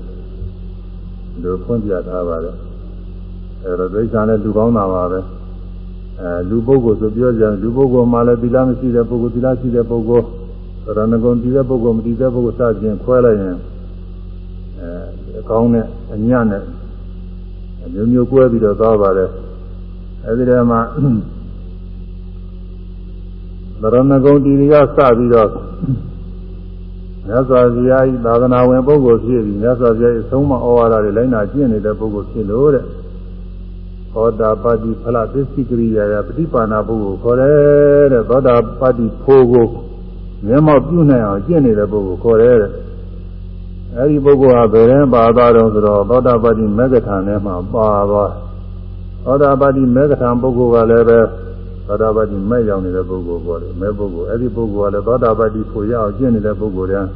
လူဖွင့်ပြထားပါတယ်အဲတော့ဒိဋ္ဌာနဲ့လူကောင်းတာပါပဲ အဲလူပုဂ္ဂိုလ်ဆိုပြောကြတယ်လူပုဂ္ဂိုလ်မှလည်းသီလမရှိတဲ့ပုဂ္ဂိုလ်သီလရှိတဲ့ပုဂ္ဂိုလ်ရဏဂုံတည်တဲ့ပုဂ္ဂိုလ်မတည်တဲ့ပုဂ္ဂိုလ်စသဖြင့်ခွဲလိုက်ရင်အဲအကောင်းနဲ့အညံ့နဲ့အမျိုးမျိုးကွဲပြီးတော့သွားပါတယ်အဲဒီတည်းမှာရဏဂုံတည်ရစပြီးတော့မြတ်စွာဘုရားဤသာသနာဝင်ပုဂ္ဂိုလ်ဖြစ်ပြီးမြတ်စွာဘုရား၏သုံးမဩဝါဒတွေလိုက်နာကျင့်နေတဲ့ပုဂ္ဂိုလ်ဖြစ်လို့တဲ့ သောတာပတိဖလသစ္စည်းကရိယာယပฏิပါဏပုဂ္ဂိုလ်ခေါ်တယ်တဲ့သောတာပတိဖို့ကိုမျက်မှောက်ပြုနိုင်အောင်ကျင့်နေတဲ့ပုဂ္ဂိုလ်ခေါ်တယ်တဲ့အဲဒီပုဂ္ဂိုလ်ဟာဘယ်ရင်ပါသွားတော့ဆိုတော့သောတာပတိမေဃထာထဲမှာပါသွားသောတာပတိမေဃထာပုဂ္ဂိုလ်ကလည်းပဲသောတာပတိမဲ့ရောက်နေတဲ့ပုဂ္ဂိုလ်ပေါ်တယ်မဲ့ပုဂ္ဂိုလ်အဲ့ဒီပုဂ္ဂိုလ်ကလည်းသောတာပတိဖို့ရအောင်ကျင့်နေတဲ့ပုဂ္ဂိုလ်တည်း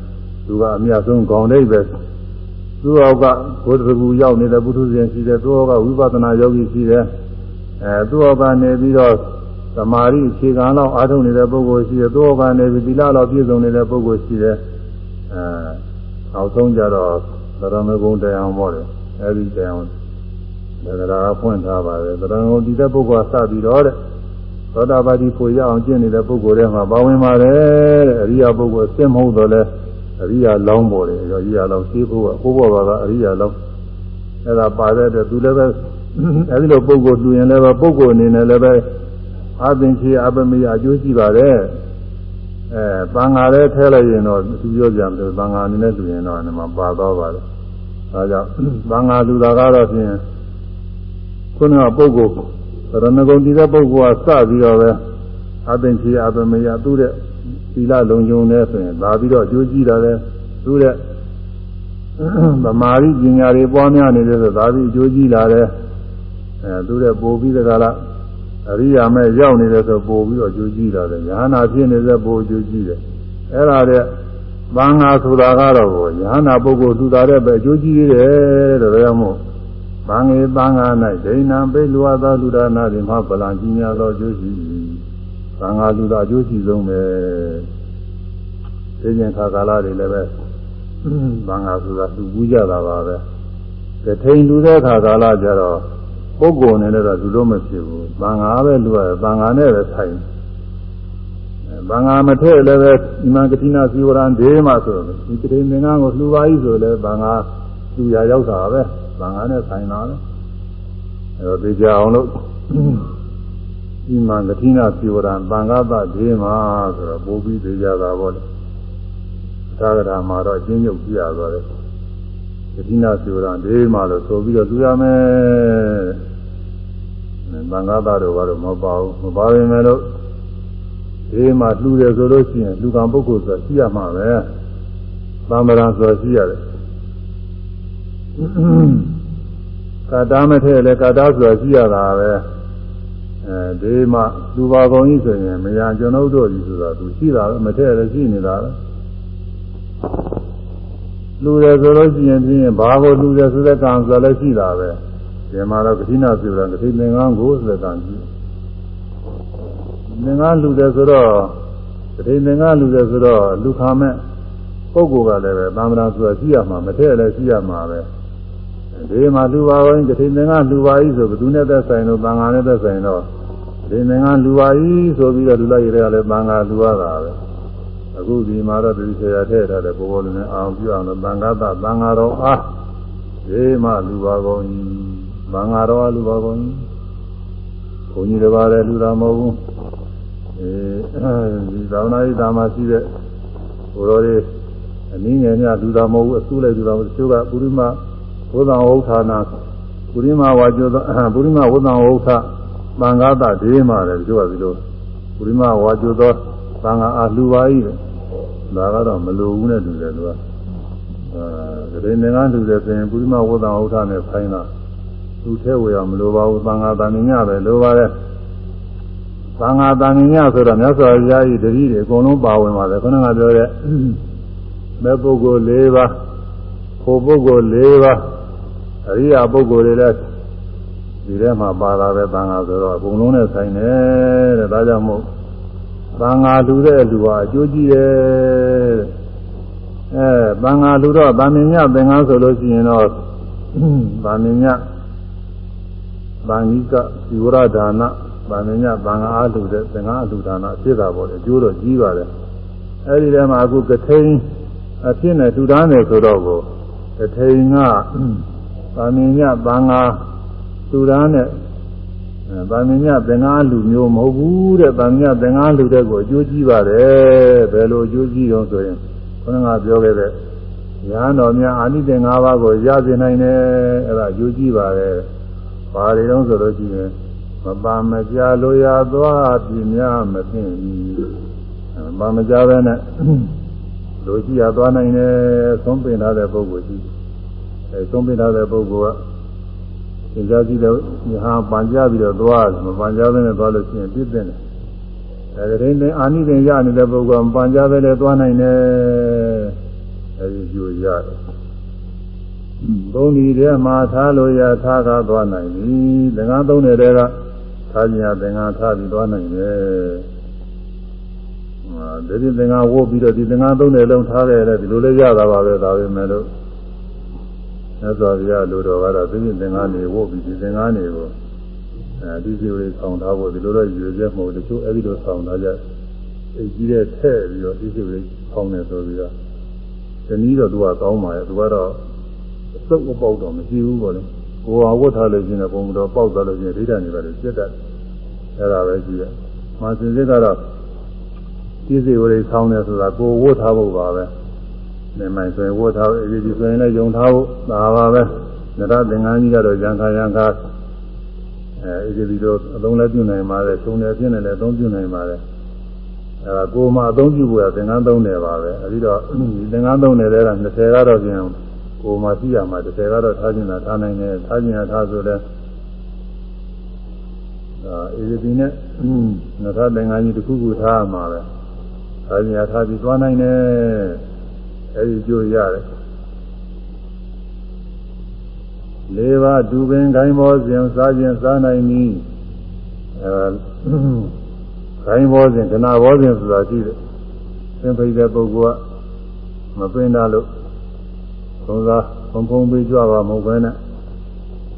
သူကအမြတ်ဆုံးခေါင်းလေးပဲ သူ့အောက်ကဘုဒ္ဓဂူရောက်နေတဲ့ပုထုဇဉ်ရှိတယ်သူ့အောက်ကဝိပဿနာယောဂီရှိတယ်အဲသူ့အောက်ကနေပြီးတော့သမာဓိအခြေခံလောက်အားထုတ်နေတဲ့ပုဂ္ဂိုလ်ရှိတယ်သူ့အောက်ကနေပြီးသီလလောက်ပြည့်စုံနေတဲ့ပုဂ္ဂိုလ်ရှိတယ်အဲနောက်ဆုံးကြတော့သရမဂုံတရားဟောတယ်အဲဒီတရားဒါကရာဖွင့်ထားပါတယ်သရမဂုံဒီတဲ့ပုဂ္ဂိုလ်ကစပြီးတော့တဲ့သောတာပတိကိုရအောင်ကျင့်နေတဲ့ပုဂ္ဂိုလ်တွေမှာပါဝင်ပါတယ်တဲ့အရိယာပုဂ္ဂိုလ်အစ်မဟုတ်တော့လဲ အရိယာလောင်းပေါ်တယ်အရိယာလောင်းရှိဖို့ကဘိုးဘွားကအရိယာလောင်းအဲ့ဒါပါတဲ့အတွက်သူလည်းပဲအဲဒီလိုပုဂ္ဂိုလ်တူရင်လည်းပဲပုဂ္ဂိုလ်အနေနဲ့လည်းပဲအသင်္ချေအပမေယအကျိုးရှိပါတယ်အဲသံဃာလည်းထဲလိုက်ရင်တော့သူပြောကြတယ်သံဃာအနေနဲ့တူရင်တော့ဒီမှာပါတော့ပါတယ်ဒါကြောင့်သံဃာလူသားကတော့ဖြင့်ခုနကပုဂ္ဂိုလ်ရဏဂုံတည်တဲ့ပုဂ္ဂိုလ်ကစပြီးတော့ပဲအသင်္ချေအပမေယသူ့တဲ့ သီလလုံခြုံနေဆိုရင်လာပြီးတော့အကျိုးကြည့်တာလေသူတဲ့သမာဓိပညာတွေပွားများနေတယ်ဆိုဒါပြီးအကျိုးကြည့်လာတယ်အဲသူတဲ့ပို့ပြီးတကလားအရိယာမဲ့ရောက်နေတယ်ဆိုပို့ပြီးတော့အကျိုးကြည့်လာတယ်ညာနာဖြစ်နေတဲ့ပို့အကျိုးကြည့်တယ်အဲ့ဒါတဲ့သံဃာဆိုတာကတော့ညာနာပုဂ္ဂိုလ်သူတာတဲ့ပဲအကျိုးကြည့်ရတယ်တဲ့ဒါကြောင့်မို့သံဃေသံဃာ၌ဒိဏံပိလွာသောလူဒါနာတွေမှာဗလံကြီးများသောအကျိုးရှိ သံဃာလူသားအကျိုးရှိဆုံးပဲသိကျင်ခါကာလတွေလည်းပဲသံဃာဆိုတာသူပူးကြတာပါပဲတထိန်လူတဲ့ခါကာလကျတော့ပုဂ္ဂိုလ်နဲ့လည်းတော့လူလို့မဖြစ်ဘူးသံဃာပဲလူရတယ်သံဃာနဲ့ပဲဆိုင်သံဃာမထည့်လည်းပဲဒီမှာကတိနာစီဝရံဒေးမှာဆိုတော့ဒီတထိန်သင်္ကန်းကိုလှူပါ၏ဆိုလည်းသံဃာသူရရောက်တာပဲသံဃာနဲ့ဆိုင်တာပဲအဲတော့သိကြအောင်လို့ ဒီမှာကတိနာစီဝရံသံဃာသဒေးမှာဆိုတော့ပို့ပြီးသိကြတာပေါ့လေသာဂရာမှာတော့အချင်းချုပ်ကြည့်ရသွားတယ်ကတိနာစီဝရံဒေးမှာလို့ဆိုပြီးတော့လူရမယ်သံဃာသတို့ကတော့မပါဘူးမပါရင်လည်းဒီမှာလှူတယ်ဆိုလို့ရှိရင်လူကံပုဂ္ဂိုလ်ဆိုရှိရမှာပဲသံဗရာဆိုရှိရတယ်ကာတာမထဲလဲကာတာဆိုရှိရတာပဲ အဲဒီမှာလူပါကုန်ကြီးဆိုရင်မရကျွန်ုပ်တို့ကြီးဆိုတော့သူရှိတာပဲမထဲလည်းရှိနေတာပဲလူတယ်ဆိုလို့ရှိရင်ဖြင့်ဘာကိုလူတယ်ဆိုတဲ့ကံဆိုလည်းရှိတာပဲဒီမှာတော့ကတိနာပြောတာကတိသင်္ကန်းကိုဆိုတဲ့ကံရှိသင်္ကန်းလူတယ်ဆိုတော့ကတိသင်္ကန်းလူတယ်ဆိုတော့လူခါမဲ့ပုဂ္ဂိုလ်ကလည်းပဲသံဃာဆိုတာရှိရမှာမထဲလည်းရှိရမှာပဲ ဒီမှာလူပါဝင်ကတိသင်္ကန်းလူပါကြီးဆိုဘယ်သူနဲ့သက်ဆိုင်လို့သံဃာနဲ့သက်ဆိုင်တော့ဒီသင်္ကန်းလူပါကြီးဆိုပြီးတော့လူလိုက်ရဲလည်းသံဃာလူရတာပဲအခုဒီမှာတော့ဒီဆရာထည့်ထားတဲ့ဘောဘောလေးနဲ့အောင်ပြအောင်လို့သံဃာသသံဃာတော်အားဒီမှာလူပါကုန်ကြီးသံဃာတော်အားလူပါကုန်ကြီးဘုန်းကြီးတစ်ပါးလည်းလူတာမဟုတ်ဘူးအဲဒီသာဝနာ့ဤသာမရှိတဲ့ဘုရောတွေအနည်းငယ်များလူတာမဟုတ်ဘူးအစုလိုက်လူတာမဟုတ်သူကပုရိမ ဝုဒ္ဓဝုဌာနာပုရိမဝါကျောသောပုရိမဝုဒ္ဓဝုဌသံဃာတဒေးမှာတယ်သူကဒီလိုပုရိမဝါကျောသောသံဃာအားလူပါ၏ဒါကတော့မလိုဘူးနဲ့တူတယ်သူကအဲဒီနေကလူတယ်ဆိုရင်ပုရိမဝုဒ္ဓဝုဌနဲ့ဖိုင်းတာသူထဲဝေရမလိုပါဘူးသံဃာတန်ညပဲလိုပါတယ်သံဃာတန်ညဆိုတော့မြတ်စွာဘုရားကြီးတတိတွေအကုန်လုံးပါဝင်ပါတယ်ခဏကပြောတဲ့မဲ့ပုဂ္ဂိုလ်၄ပါးခိုပုဂ္ဂိုလ်၄ပါး အရိယာပုဂ္ဂိုလ်တွေလည်းဒီထဲမှာပါတာပဲသံဃာဆိုတော့အကုန်လုံးနဲ့ဆိုင်တယ်တဲ့ဒါကြောင့်မို့သံဃာလူတဲ့လူဟာအကျိုးကြီးတယ်အဲသံဃာလူတော့ဗာမင်ညသင်္ကန်းဆိုလို့ရှိရင်တော့ဗာမညဗာငိကဇီဝရဒါနဗာမညဗာငါအလှတဲ့သင်္ဃအလှဒါနဖြစ်တာပေါ့လေအကျိုးတော့ကြီးပါတယ်အဲဒီထဲမှာအခုကထိန်အဖြစ်နဲ့ထူထားနေဆိုတော့ကိုကထိန်က ဗာမညဗာငါထူထားနဲ့ဗာမညသင်္ဃအလှမျိုးမဟုတ်ဘူးတဲ့ဗာမညသင်္ဃအလှတဲ့ကိုအကျိုးကြီးပါတယ်ဘယ်လိုအကျိုးကြီးတော့ဆိုရင်ခဏကပြောခဲ့တဲ့ညာတော်များအာနိသင်၅ပါးကိုရစေနိုင်တယ်အဲ့ဒါယူကြည့်ပါလေဘာတွေတော့ဆိုလို့ရှိရင်မပါမကြလိုရသွားပြင်းများမသိဘူးမပါမကြပဲနဲ့လိုရှိရသွားနိုင်တယ်သုံးပင်ထားတဲ့ပုဂ္ဂိုလ်ရှိ အဲသုံးပင်ထားတဲ့ပုဂ္ဂိုလ်ကသင်ကြားကြည့်တော့ဟာပန်ကြပြီးတော့သွားမပန်ကြပဲနဲ့သွားလို့ရှိရင်ပြည့်တဲ့တယ်အဲဒီရင်အာနိသင်ရနေတဲ့ပုဂ္ဂိုလ်ကပန်ကြပဲနဲ့သွားနိုင်တယ်အဲဒီကျိုးရတယ်ဘုံဒီထဲမှာထားလို့ရထားကားသွားနိုင်ပြီသင်္ကန်းသုံးတဲ့တဲကထားခြင်းရသင်္ကန်းထားပြီးသွားနိုင်တယ်ဟာဒီဒီသင်္ကန်းဝုတ်ပြီးတော့ဒီသင်္ကန်းသုံးတဲ့လုံးထားခဲ့တယ်ဒီလိုလေးရတာပါပဲဒါပဲမဲ့လို့ သစ္စာပြလူတော်ကတော့ဒီသင်္ကန်းနေဝုတ်ပြီးဒီသင်္ကန်းတွေကိုအဲဒီစီဝေဆောင်ထားဖို့ဒီလိုတော့ရွေချက်မဟုတ်တချို့အဲဒီလိုဆောင်ထားကြအိတ်ကြီးတဲ့ထဲ့ပြီးတော့ဒီစီဝေဆောင်နေဆိုပြီးတော့ဒီနည်းတော့သူကကောင်းပါရဲ့သူကတော့စုပ်မပေါက်တော့မရှိဘူးပေါ့လေကိုယ်ဟာဝတ်ထားလို့ရှိရင်ပုံတော်ပေါက်သွားလို့ရှိရင်ဒိဋ္ဌာနေပါလေပြတ်တတ်အဲ့ဒါပဲကြည့်ရမာစင်စစ်ကတော့ပြည့်စုံဝိဆောင်းတယ်ဆိုတာကိုယ်ဝတ်ထားဖို့ပါပဲ နေမိုင်ဆိုရင်ဝတ်ထားဖို့အရေးကြီးဆိုရင်လည်းယုံထားဖို့ဒါပါပဲနရသင်္ကန်းကြီးကတော့ရံခါရံခါအဲဒီလိုအလုံးလည်းပြုနိုင်ပါတယ်သုံးတယ်ပြင်းတယ်လည်းသုံးပြုနိုင်ပါတယ်အဲဒါကိုယ်မှအသုံးပြုဖို့ကသင်္ကန်းသုံးတယ်ပါပဲအဲဒီတော့ဒီသင်္ကန်းသုံးတယ်တဲ့က20ကတော့ပြင်ကိုယ်မှရှိရမှာ30ကတော့ထားခြင်းတာထားနိုင်တယ်ထားခြင်းတာထားဆိုလဲဒါအေဒီပီနဲ့နသသင်္ကန်းကြီးတစ်ခုခုထားမှာပဲထားခြင်းတာထားပြီးသွားနိုင်တယ် အဲဒီကြိုးရတယ်လေးပါးဒူပင်ခိုင်းဘောစဉ်စားခြင်းစားနိုင်ပြီအဲခိုင်းဘောစဉ်ခဏဘောစဉ်ဆိုတာရှိတယ်သင်္ဖိတဲ့ပုဂ္ဂိုလ်ကမပင်တာလို့သုံးစားဖုံဖုံပေးကြွပါမဟုတ်ပဲနဲ့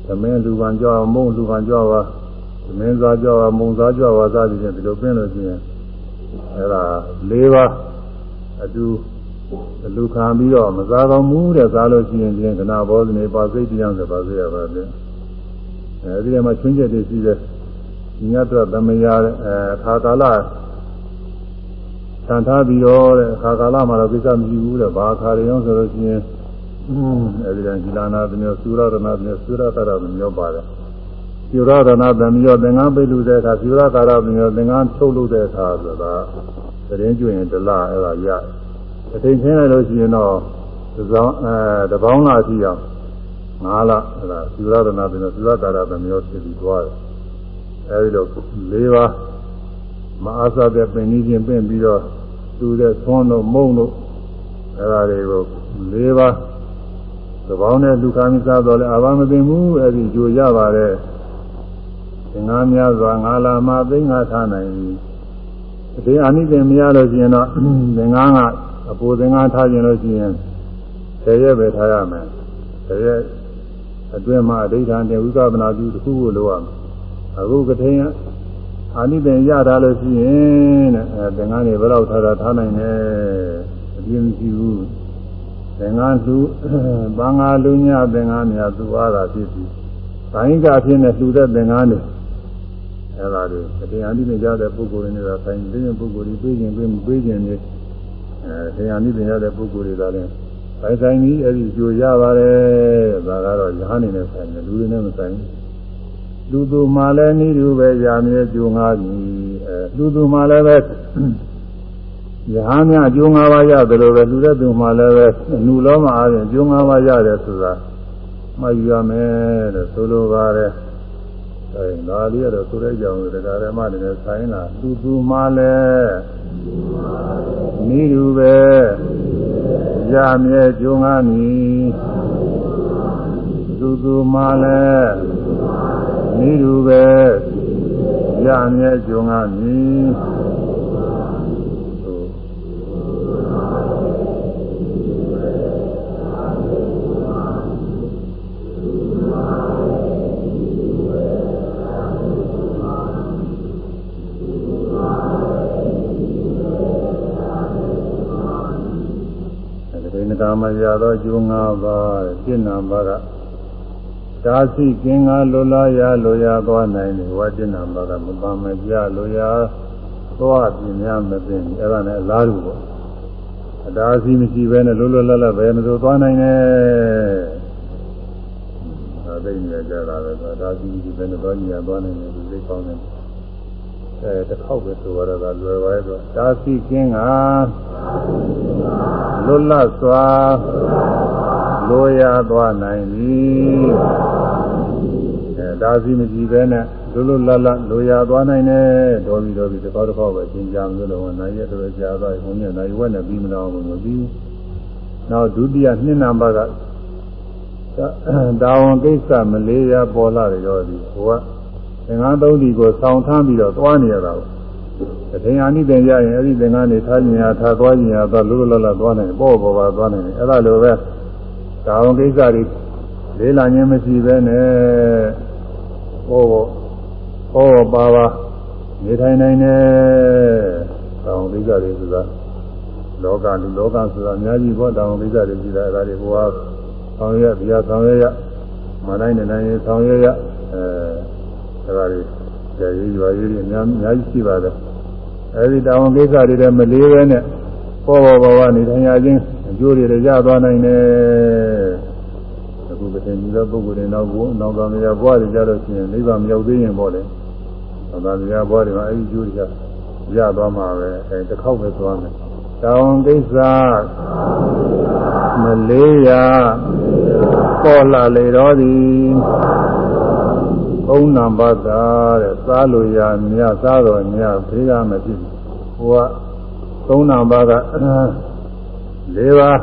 သမင်းလူပန်ကြွပါမုံလူပန်ကြွပါသမင်းစားကြွပါမုံစားကြွပါစားပြီးဒီလိုပင်လို့ရှိရင်အဲ့ဒါ၄ပါးအတူ လူခံပြီးတော့မစားကောင်းမှုတဲ့စားလို့ရှိရင်ပြင်ခဏဘောဇနေပါစိတ်တရားဆိုပါစေရပါလေအဲဒီမှာချွင်းချက်တွေရှိတယ်ညတ်တော့သမယာတဲ့အဲခါကာလဆန်ထားပြီးတော့တဲ့ခါကာလမှာတော့ကိစ္စမရှိဘူးတဲ့ဘာခါရုံဆိုလို့ရှိရင်အဲဒီကဇီလာနာတမျိုးသုရဒနာတမျိုးသုရတာရတမျိုးပါတယ်သုရဒနာတမျိုးသင်္ကန်းပိတ်လို့တဲ့အခါသုရတာရတမျိုးသင်္ကန်းထုတ်လို့တဲ့အခါဆိုတာသတင်းကျွရင်တလားအဲ့ဒါရ အထိန်ချင်းလိုက်လို့ရှိရင်တော့ဒီကောင်အဲတပေါင်းလာရှိအောင်ငါးလအဲ့ဒါသုရဒနာတမျိုးသုရတာရတမျိုးဖြစ်ပြီးသွားတယ်အဲဒီတော့၄ပါးမအားစားတဲ့ပင်ကြီးချင်းပင့်ပြီးတော့သူတဲ့သွန်းတို့မုံတို့အဲဒါတွေကို၄ပါးသဘောင်းနဲ့လူခါမိစားတော့လဲအာဘမသိဘူးအဲဒီကြိုရပါတယ်သင်္ဃာများစွာငါလာမှသိငါထားနိုင်ပြီဒီအာနိသင်မရလို့ရှိရင်တော့သင်္ဃာက အပူသင်္ဃာထားခြင်းလို့ရှိရင်ဆယ်ရက်ပဲထားရမယ်ဆယ်ရက်အတွင်းမှာအဋ္ဌာန်တဲ့ဝိပဿနာပြုတစ်ခုကိုလိုရမယ်အခုကထိန်အာနိသင်ရတာလို့ရှိရင်တဲ့အဲသင်္ကန်းတွေဘယ်တော့ထားတာထားနိုင်လဲအပြင်းမရှိဘူးသင်္ကန်းလူဘင်္ဂါလူညသင်္ကန်းများသူအားသာဖြစ်ပြီးဘိုင်းကဖြစ်နေလှူတဲ့သင်္ကန်းတွေအဲဒါတွေကထိန်အာနိသင်ရတဲ့ပုဂ္ဂိုလ်တွေနေတာဆိုင်သိရင်ပုဂ္ဂိုလ်တွေပြေးခြင်းပြေးပြေးခြင်းတွေ အဲထိန်အာနိသင်ရတဲ့ပုဂ္ဂိုလ်တွေကလည်းဆိုင်ဆိုင်ကြီးအဲ့ဒီကြိုရပါတယ်ဒါကတော့ရဟန်းနေနဲ့ဆိုင်တယ်လူတွေနဲ့မဆိုင်ဘူးလူသူမှလည်းနိရုပဲရာမြဲကျိုးငါပြီအဲလူသူမှလည်းပဲယဟန်များကျိုးငါးပါးရတယ်လို့ပဲလူတဲ့သူမှလည်းပဲနုလောမအားဖြင့်ကျိုးငါးပါးရတယ်ဆိုတာမှတ်ယူရမယ်တဲ့ဆိုလိုပါတယ်အဲဒါလေးကတော့ဆိုတဲ့ကြောင်တရားဓမ္မတွေနဲ့ဆိုင်လာလူသူမှလည်း နိရုပဲရာမြဲကျိုးငါမည်လူသူမှလည်းနိရုပဲရမြဲကြုံကမည် မရာသောကျိုး၅ပါးပြည့်နာပါကဒါစီကင်္ဂါလိုလားရလိုရသွားနိုင်တယ်ဝါကျင်နာပါကမပါမကြလိုရသွားပြင်းများမသိဘူးအဲ့ဒါနဲ့အလားတူပေါ့အဒါစီမရှိဘဲနဲ့လွတ်လွတ်လပ်လပ်ပဲမဆိုသွားနိုင်နဲ့ဒါသိနေကြတာပဲအဒါစီမရှိဘဲနဲ့သွားကြည့်ရသွားနိုင်တယ်ဒီသိကောင်းတယ် အဲတစ်ခေါက်ပဲဆိုရတာလွယ်ပါရဲ့ဆိုဒါစီကင်းကလွတ်လပ်စွာလိုရသွားနိုင်ပြီအဲဒါစီမကြည့်ပဲနဲ့လွတ်လွတ်လပ်လပ်လိုရသွားနိုင်တယ်တော်ပြီတော်ပြီတစ်ခေါက်တစ်ခေါက်ပဲသင်ကြမလို့တော့နိုင်ရတော့ကြာသွားဘုံနဲ့နိုင်ဝက်နဲ့ပြီးမလို့မပြီးဘူးနောက်ဒုတိယနှစ်နံပါတ်ကဒါဝန်ကိစ္စမလေးရပေါ်လာတယ်ရောဒီဟိုက သင်္ကန်းသုံးဒီကိုဆောင်းထမ်းပြီးတော့သွားနေရတာကိုတထင်အာနိသင်ရရင်အဲ့ဒီသင်္ကန်းတွေထားကျင်ရထားသွားကျင်ရသွားလွတ်လွတ်လပ်လပ်သွားနိုင်ပေါ့ပေါ်ပါသွားနိုင်တယ်အဲ့ဒါလိုပဲဒါဝန်ကိစ္စတွေလေးလာခြင်းမရှိပဲနဲ့ဟောဟောပါပါနေထိုင်နိုင်တယ်ဒါဝန်ကိစ္စတွေဆိုတာလောကလူလောကဆိုတာအများကြီးဘောဒါဝန်ကိစ္စတွေရှိတာအဲ့ဒါတွေဟိုကဆောင်ရဗျာဆောင်ရရမနိုင်နေနိုင်ဆောင်ရရအဲ ဒါတွေကျေးရွာရေးတွေအများအများကြီးရှိပါတယ်အဲဒီတာဝန်ကိစ္စတွေလည်းမလေးပဲနဲ့ပေါ်ပေါ်ပေါ်ပေါ်နေထိုင်ရခြင်းအကျိုးတွေရသွားနိုင်တယ်အခုပထမကြီးသောပုဂ္ဂိုလ်တွေနောက်ကိုနောက်ကမရဘွားတွေကြလို့ရှိရင်နိဗ္ဗာန်မရောက်သေးရင်ပေါ့လေနောက်ကမရဘွားတွေမှာအဲဒီကျိုးတွေကရသွားမှာပဲအဲတစ်ခေါက်ပဲသွားမယ်တောင်ကိစ္စမလေးရပေါ်လာလေတော့သည် သုံးနံပါတ်သာတဲ့စားလို့ရမြတ်စားတော်မြတ်ဖေးကမဖြစ်ဘူးဟိုကသုံးနံပါတ်က၄ပါး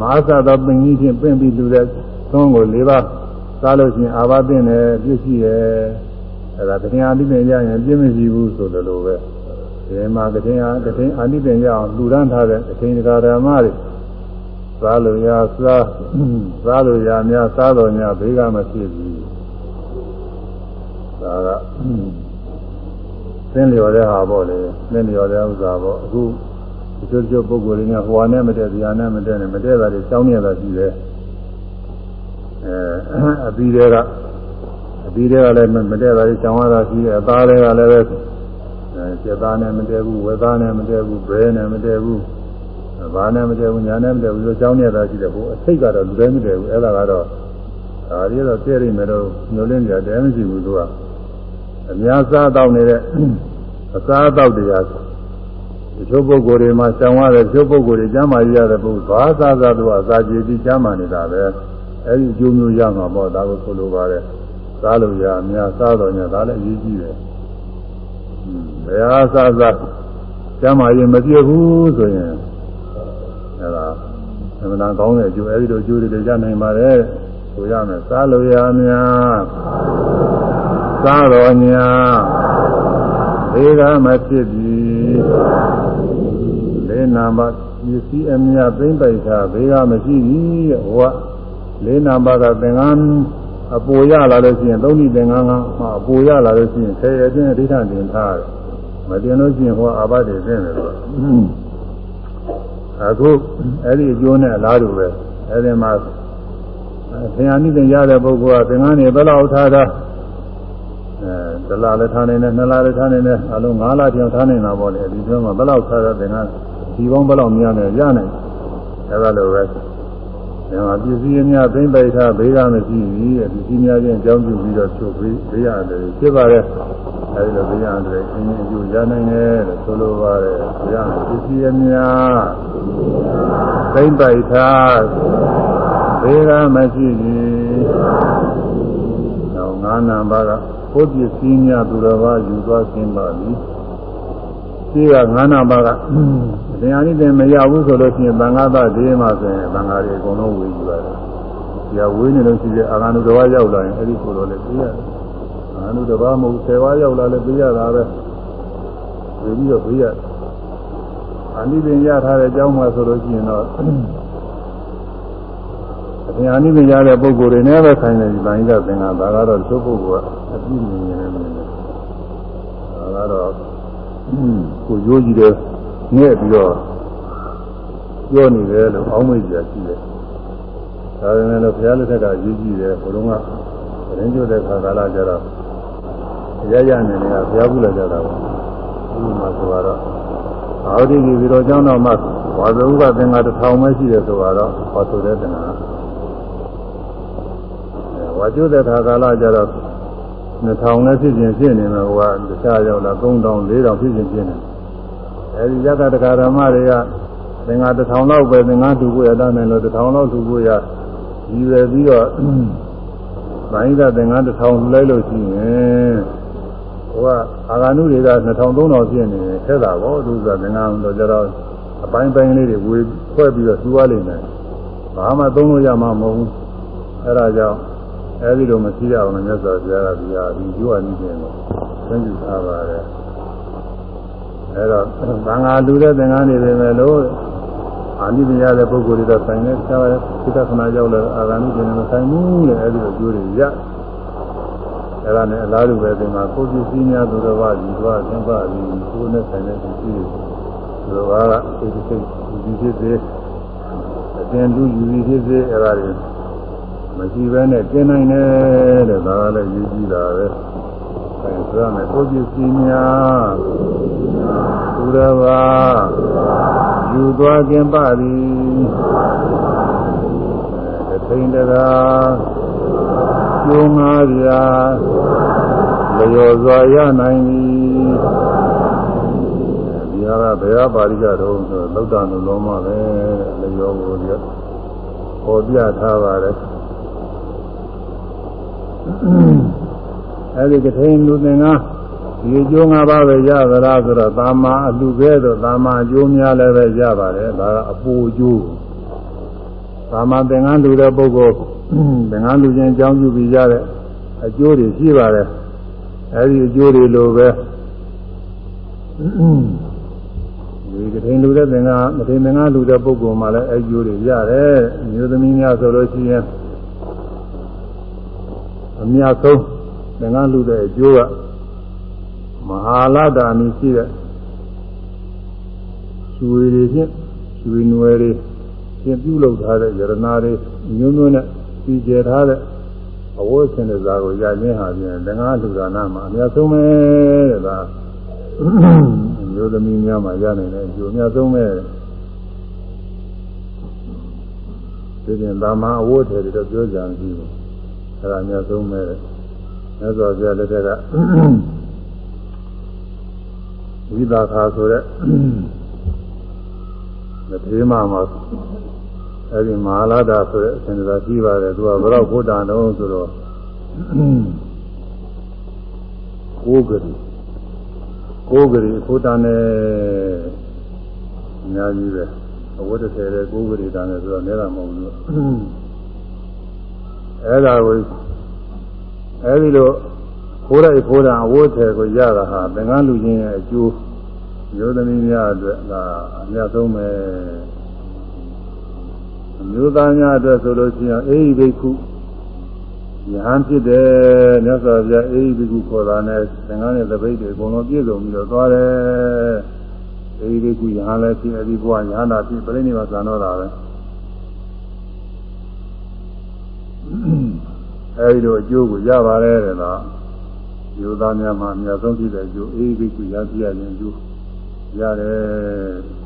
မဟာသတော်ပင်ကြီးဖြင့်ပင့်ပြီးလူတဲ့သုံးကို၄ပါးစားလို့ရှိရင်အာဘသင့်တယ်ပြည့်စည်တယ်အဲဒါတရားအတိပင်ရရင်ပြည့်မရှိဘူးဆိုတယ်လို့ပဲဒီမှာတရားတရားအတိပင်ရအောင်လူရန်ထားတဲ့အထင်တရားဓမ္မတွေစားလို့ရစားစားလို့ရများစားတော်များဘေးကမဖြစ်ဘူး ဒါကသင်လျော်တဲ့ဟာပေါ့လေသင်လျော်တဲ့ဥစ္စာပေါ့အခုဒီလိုကျပုဂ္ဂိုလ်တွေနဲ့ဟိုဟာနဲ့မတည့်ဇာနဲ့မတည့်နဲ့မတည့်တာတွေစောင်းနေတာရှိတယ်အဲအပြီးတွေကအပြီးတွေကလည်းမတည့်တာတွေစောင်းရတာရှိတယ်အသားတွေကလည်းပဲအဲစက်သားနဲ့မတည့်ဘူးဝက်သားနဲ့မတည့်ဘူးဘဲနဲ့မတည့်ဘူးဘာနဲ့မတည့်ဘူးညာနဲ့မတည့်ဘူးလို့စောင်းနေတာရှိတယ်ဟိုအစိတ်ကတော့လူတိုင်းမတည့်ဘူးအဲ့ဒါကတော့ဒါရီတော့တည့်ရိမယ်တော့ညှိုးလင်းကြတယ်မရှိဘူးသူက အများစားတော့နေတဲ့အစားအသောက်တရားဒီချို့ပုဂ္ဂိုလ်တွေမှာရှောင်ရတဲ့ချို့ပုဂ္ဂိုလ်တွေကျမ်းမာရတဲ့ပုဂ္ဂိုလ်ဘာသာသာသူအစာကြည်ပြီးကျမ်းမာနေတာပဲအဲဒီအကျိုးမျိုးရမှာပေါ့ဒါကိုဆိုလိုပါတယ်စားလို့ရအများစားတော့ညဒါလည်းအရေးကြီးတယ်ဘယ်ဟာစားစားကျမ်းမာရင်မပြည့်ဘူးဆိုရင်အဲဒါအမှန်တန်ကောင်းတဲ့အကျိုးအဲဒီလိုအကျိုးတွေရနိုင်ပါတယ်ဆိုရမယ်စားလို့ရအများ စားတော်ညာဘေးကမဖြစ်ပြီလေးနာမပစ္စည်းအမြတ်သိမ့်ပိုက်တာဘေးကမရှိဘူးတဲ့ဟောလေးနာမကသင်္ကန်းအပူရလာလို့ရှိရင်သုံးဏိသင်္ကန်းကအပူရလာလို့ရှိရင်ဆယ်ရခြင်းအဋ္ဌတင်ထားတယ်မတင်လို့ရှိရင်ဟောအာဘတ်တွေသိနေတယ်အခုအဲ့ဒီအကျိုးနဲ့အလားတူပဲအဲ့ဒီမှာသင်္ဃာနိသင်ရတဲ့ပုဂ္ဂိုလ်ကသင်္ကန်းတွေဘယ်လောက်ထားတာ အဲတလားလည်းထားနေတယ်နှစ်လားလည်းထားနေတယ်အလုံး၅လတောင်ထားနေတာပေါ့လေဒီပြောမှာဘယ်လောက်ထားတဲ့သင်္ကန်းဒီပေါင်းဘယ်လောက်များနေရနိုင်အဲဒါလိုပဲဒီမှာပစ္စည်းအများသိမ့်ပိုက်ထားဘေးကမရှိဘူးတဲ့ပစ္စည်းများချင်းအကြောင်းပြုပြီးတော့ချုပ်ပြီးဘေးရတယ်ဖြစ်ပါတယ်အဲဒီလိုဘေးရတယ်အင်းကြီးအကျိုးရနိုင်တယ်လို့ဆိုလိုပါတယ်ဘေးရပစ္စည်းအများသိမ့်ပိုက်ထားဘေးကမရှိဘူးတော့ငါးနံပါတ်က ဘုပစ္စည်းများသူတော်ဘာယူသွားခြင်းပါလိဒီကငါးနံပါတ်ကတရားနည်းတင်မရဘူးဆိုလို့ရှိရင်သံဃာသဈေးမှာဆိုရင်သံဃာတွေအကုန်လုံးဝေယူရတယ်။ဒီကဝေးနေလို့ရှိတဲ့အာဂန္တုတစ်ပါးရောက်လာရင်အဲ့ဒီကိုတော့လည်းပြရတယ်။အာဂန္တုတစ်ပါးမဟုတ်၁၀ပါးရောက်လာလည်းပြရတာပဲ။ဝေပြီးတော့ပြရတယ်။အာနိသင်ရထားတဲ့အကြောင်းမှဆိုလို့ရှိရင်တော့တရားနည်းတင်ရတဲ့ပုဂ္ဂိုလ်တွေနဲ့ပဲဆိုင်နေဒီပိုင်းကသင်္ဃာဒါကတော့သို့ပုဂ္ဂိုလ်က အပြည့်မြင်နေတယ်မြင်တယ်ဒါကတော့ကိုရိုးကြည့်တယ်ငဲ့ပြီးတော့ပြောနေတယ်လို့အောင်းမေ့ကြရှိတယ်ဒါပေမဲ့လို့ဘုရားလက်ထက်ကရေးကြည့်တယ်ဘုလုံးကရင်ကျွတဲ့ခါကာလကျတော့ရရနေနေကဘုရားဘူးလာကြတာပါဒီမှာဆိုတော့အာဝတိကြီးပြီးတော့ကျောင်းတော်မှာဝါဇုကသင်္ဃာတစ်ထောင်ပဲရှိတယ်ဆိုတော့ဟောဆိုတဲ့သင်္ဃာဝါကျွတဲ့ခါကာလကျတော့ 2000နဲ့ဖြစ်ခြင်းဖြစ်နေမှာဟိုကတခြားရောက်လာ3000 4000ဖြစ်ခြင်းဖြစ်နေအဲဒီရတ္တတက္ကဓမ္မတွေကသင်္ဃာ1000လောက်ပဲသင်္ဃာတူဖို့ရတာနဲ့လို့1000လောက်တူဖို့ရရည်ရွယ်ပြီးတော့ဗိုင်းကသင်္ဃာ1000လူလိုက်လို့ရှိရင်ဟိုကအာဂနုတွေက2000 3000ဖြစ်နေတယ်ထဲတာပေါ့သူကသင်္ဃာတော့ကြတော့အပိုင်းပိုင်းလေးတွေဝေခွဲပြီးတော့သူ့ရလိမ့်မယ်ဘာမှသုံးလို့ရမှာမဟုတ်ဘူးအဲဒါကြောင့် အဲဒီလိုမရှိရအောင်လည်းမြတ်စွာဘုရားကဒီဟာဒီကျိုးအနည်းချင်းကိုသင်္ကြန်ထားပါတယ်အဲတော့သံဃာလူတဲ့သင်္ကန်းနေပေမဲ့လို့အာနိမရတဲ့ပုဂ္ဂိုလ်တွေတော့ဆိုင်နေကြတယ်စိတ္တခဏရောက်လာအာဂန္ဓိကျင်မဆိုင်ဘူးလေအဲဒီလိုကျိုးတွေရအဲဒါနဲ့အလားတူပဲဒီမှာကိုယ်ပစ္စည်းများသူတော်ဘာဒီသွားသင်္ပါဒီကိုယ်နဲ့ဆိုင်တဲ့ပစ္စည်းတွေသူတော်ဘာကစိတ်စိတ်ဒီဖြစ်စေအတင်လူယူပြီးဖြစ်စေအဲဒါတွေ မရှိဘဲနဲ့ကျင်းနိုင်တယ်တဲ့ဒါကလည်းယူကြည့်တာပဲအဲဆိုရမယ်ကိုပစ္စည်းများသူတော်ဘာယူသွားခြင်းပါသည်တထိန်တကားကျိုးငါးပြာလျော်စွာရနိုင်သည်ဒီဟာကဘယ်ဟာပါဠိကြတော့ဆိုသုတ္တနုလုံးမပဲလျော်ကိုပြပေါ်ပြထားပါတယ် အဲဒီကထိန်လူသင်္ကားဒီအကျိုး၅ပါးပဲရသလားဆိုတော့သာမာအလူပဲဆိုသာမာအကျိုးများလည်းပဲရပါတယ်ဒါကအပူအကျိုးသာမာသင်္ကန်းလူတဲ့ပုဂ္ဂိုလ်သင်္ကန်းလူချင်းအကြောင်းပြုပြီးရတဲ့အကျိုးတွေရှိပါတယ်အဲဒီအကျိုးတွေလိုပဲဒီကထိန်လူတဲ့သင်္ကန်းမထိန်သင်္ကန်းလူတဲ့ပုဂ္ဂိုလ်မှလည်းအကျိုးတွေရတယ်မျိုးသမီးများဆိုလို့ရှိရင် အများဆုံးသင်္ကန်းလူတဲ့အကျိုးကမဟာလာတာအမည်ရှိတဲ့ရွှေတွေဖြင့်ရွှေနွယ်တွေဖြင့်ပြုလုပ်ထားတဲ့ယရနာတွေမျိုးမျိုးနဲ့ပြီးကျထားတဲ့အဝတ်ဆင်တဲ့ဇာကိုရခြင်းဟာဖြင့်သင်္ဃာလူဒါနာမှာအများဆုံးပဲတဲ့ဒါမျိုးသမီးများမှာရနိုင်တဲ့အကျိုးအများဆုံးပဲဒီပြင်သာမအဝတ်ထည်တွေတော့ပြောကြံကြည့်ဘူး အဲဒါအများဆုံးပဲတဲ့မြတ်စွာဘုရားလက်ထက်ကဝိသခာဆိုတဲ့မထေးမမှာအဲဒီမဟာလာဒဆိုတဲ့အစဉ်သာရှိပါတယ်သူကဘယ်တော့ဘုဒ္ဓံတော့ဆိုတော့ကိုးကလေးကိုးကလေးဘုဒ္ဓံနဲ့အများကြီးပဲအဝတ်တစ်ထည်တဲ့ကိုးကလေးတန်းနဲ့ဆိုတော့နဲတာမဟုတ်ဘူး အဲဒါကိုအဲဒီလိုခိုးလိုက်ခိုးတာအဝတ်ထည်ကိုရတာဟာသင်္ကန်းလူချင်းရဲ့အကျိုးမျိုးသမီးများအတွက်ကအများဆုံးပဲအမျိုးသားများအတွက်ဆိုလို့ရှိရင်အေဟိဘိက္ခုယဟန်ဖြစ်တယ်မြတ်စွာဘုရားအေဟိဘိက္ခုခေါ်တာနဲ့သင်္ကန်းရဲ့သပိတ်တွေအကုန်လုံးပြည့်စုံပြီးတော့သွားတယ်အေဟိဘိက္ခုယဟန်လည်းဖြစ်အဒီဘဝယဟန္တာဖြစ်ပြိဋိနိဗ္ဗာန်ဇာနောတာပဲ အဲဒီလိုအကျိုးကိုရပါတယ်တဲ့တော့ယောသားများမှာအများဆုံးဖြစ်တဲ့အကျိုးအေးဘိက္ခုရပြရခြင်းအကျိုးရတယ်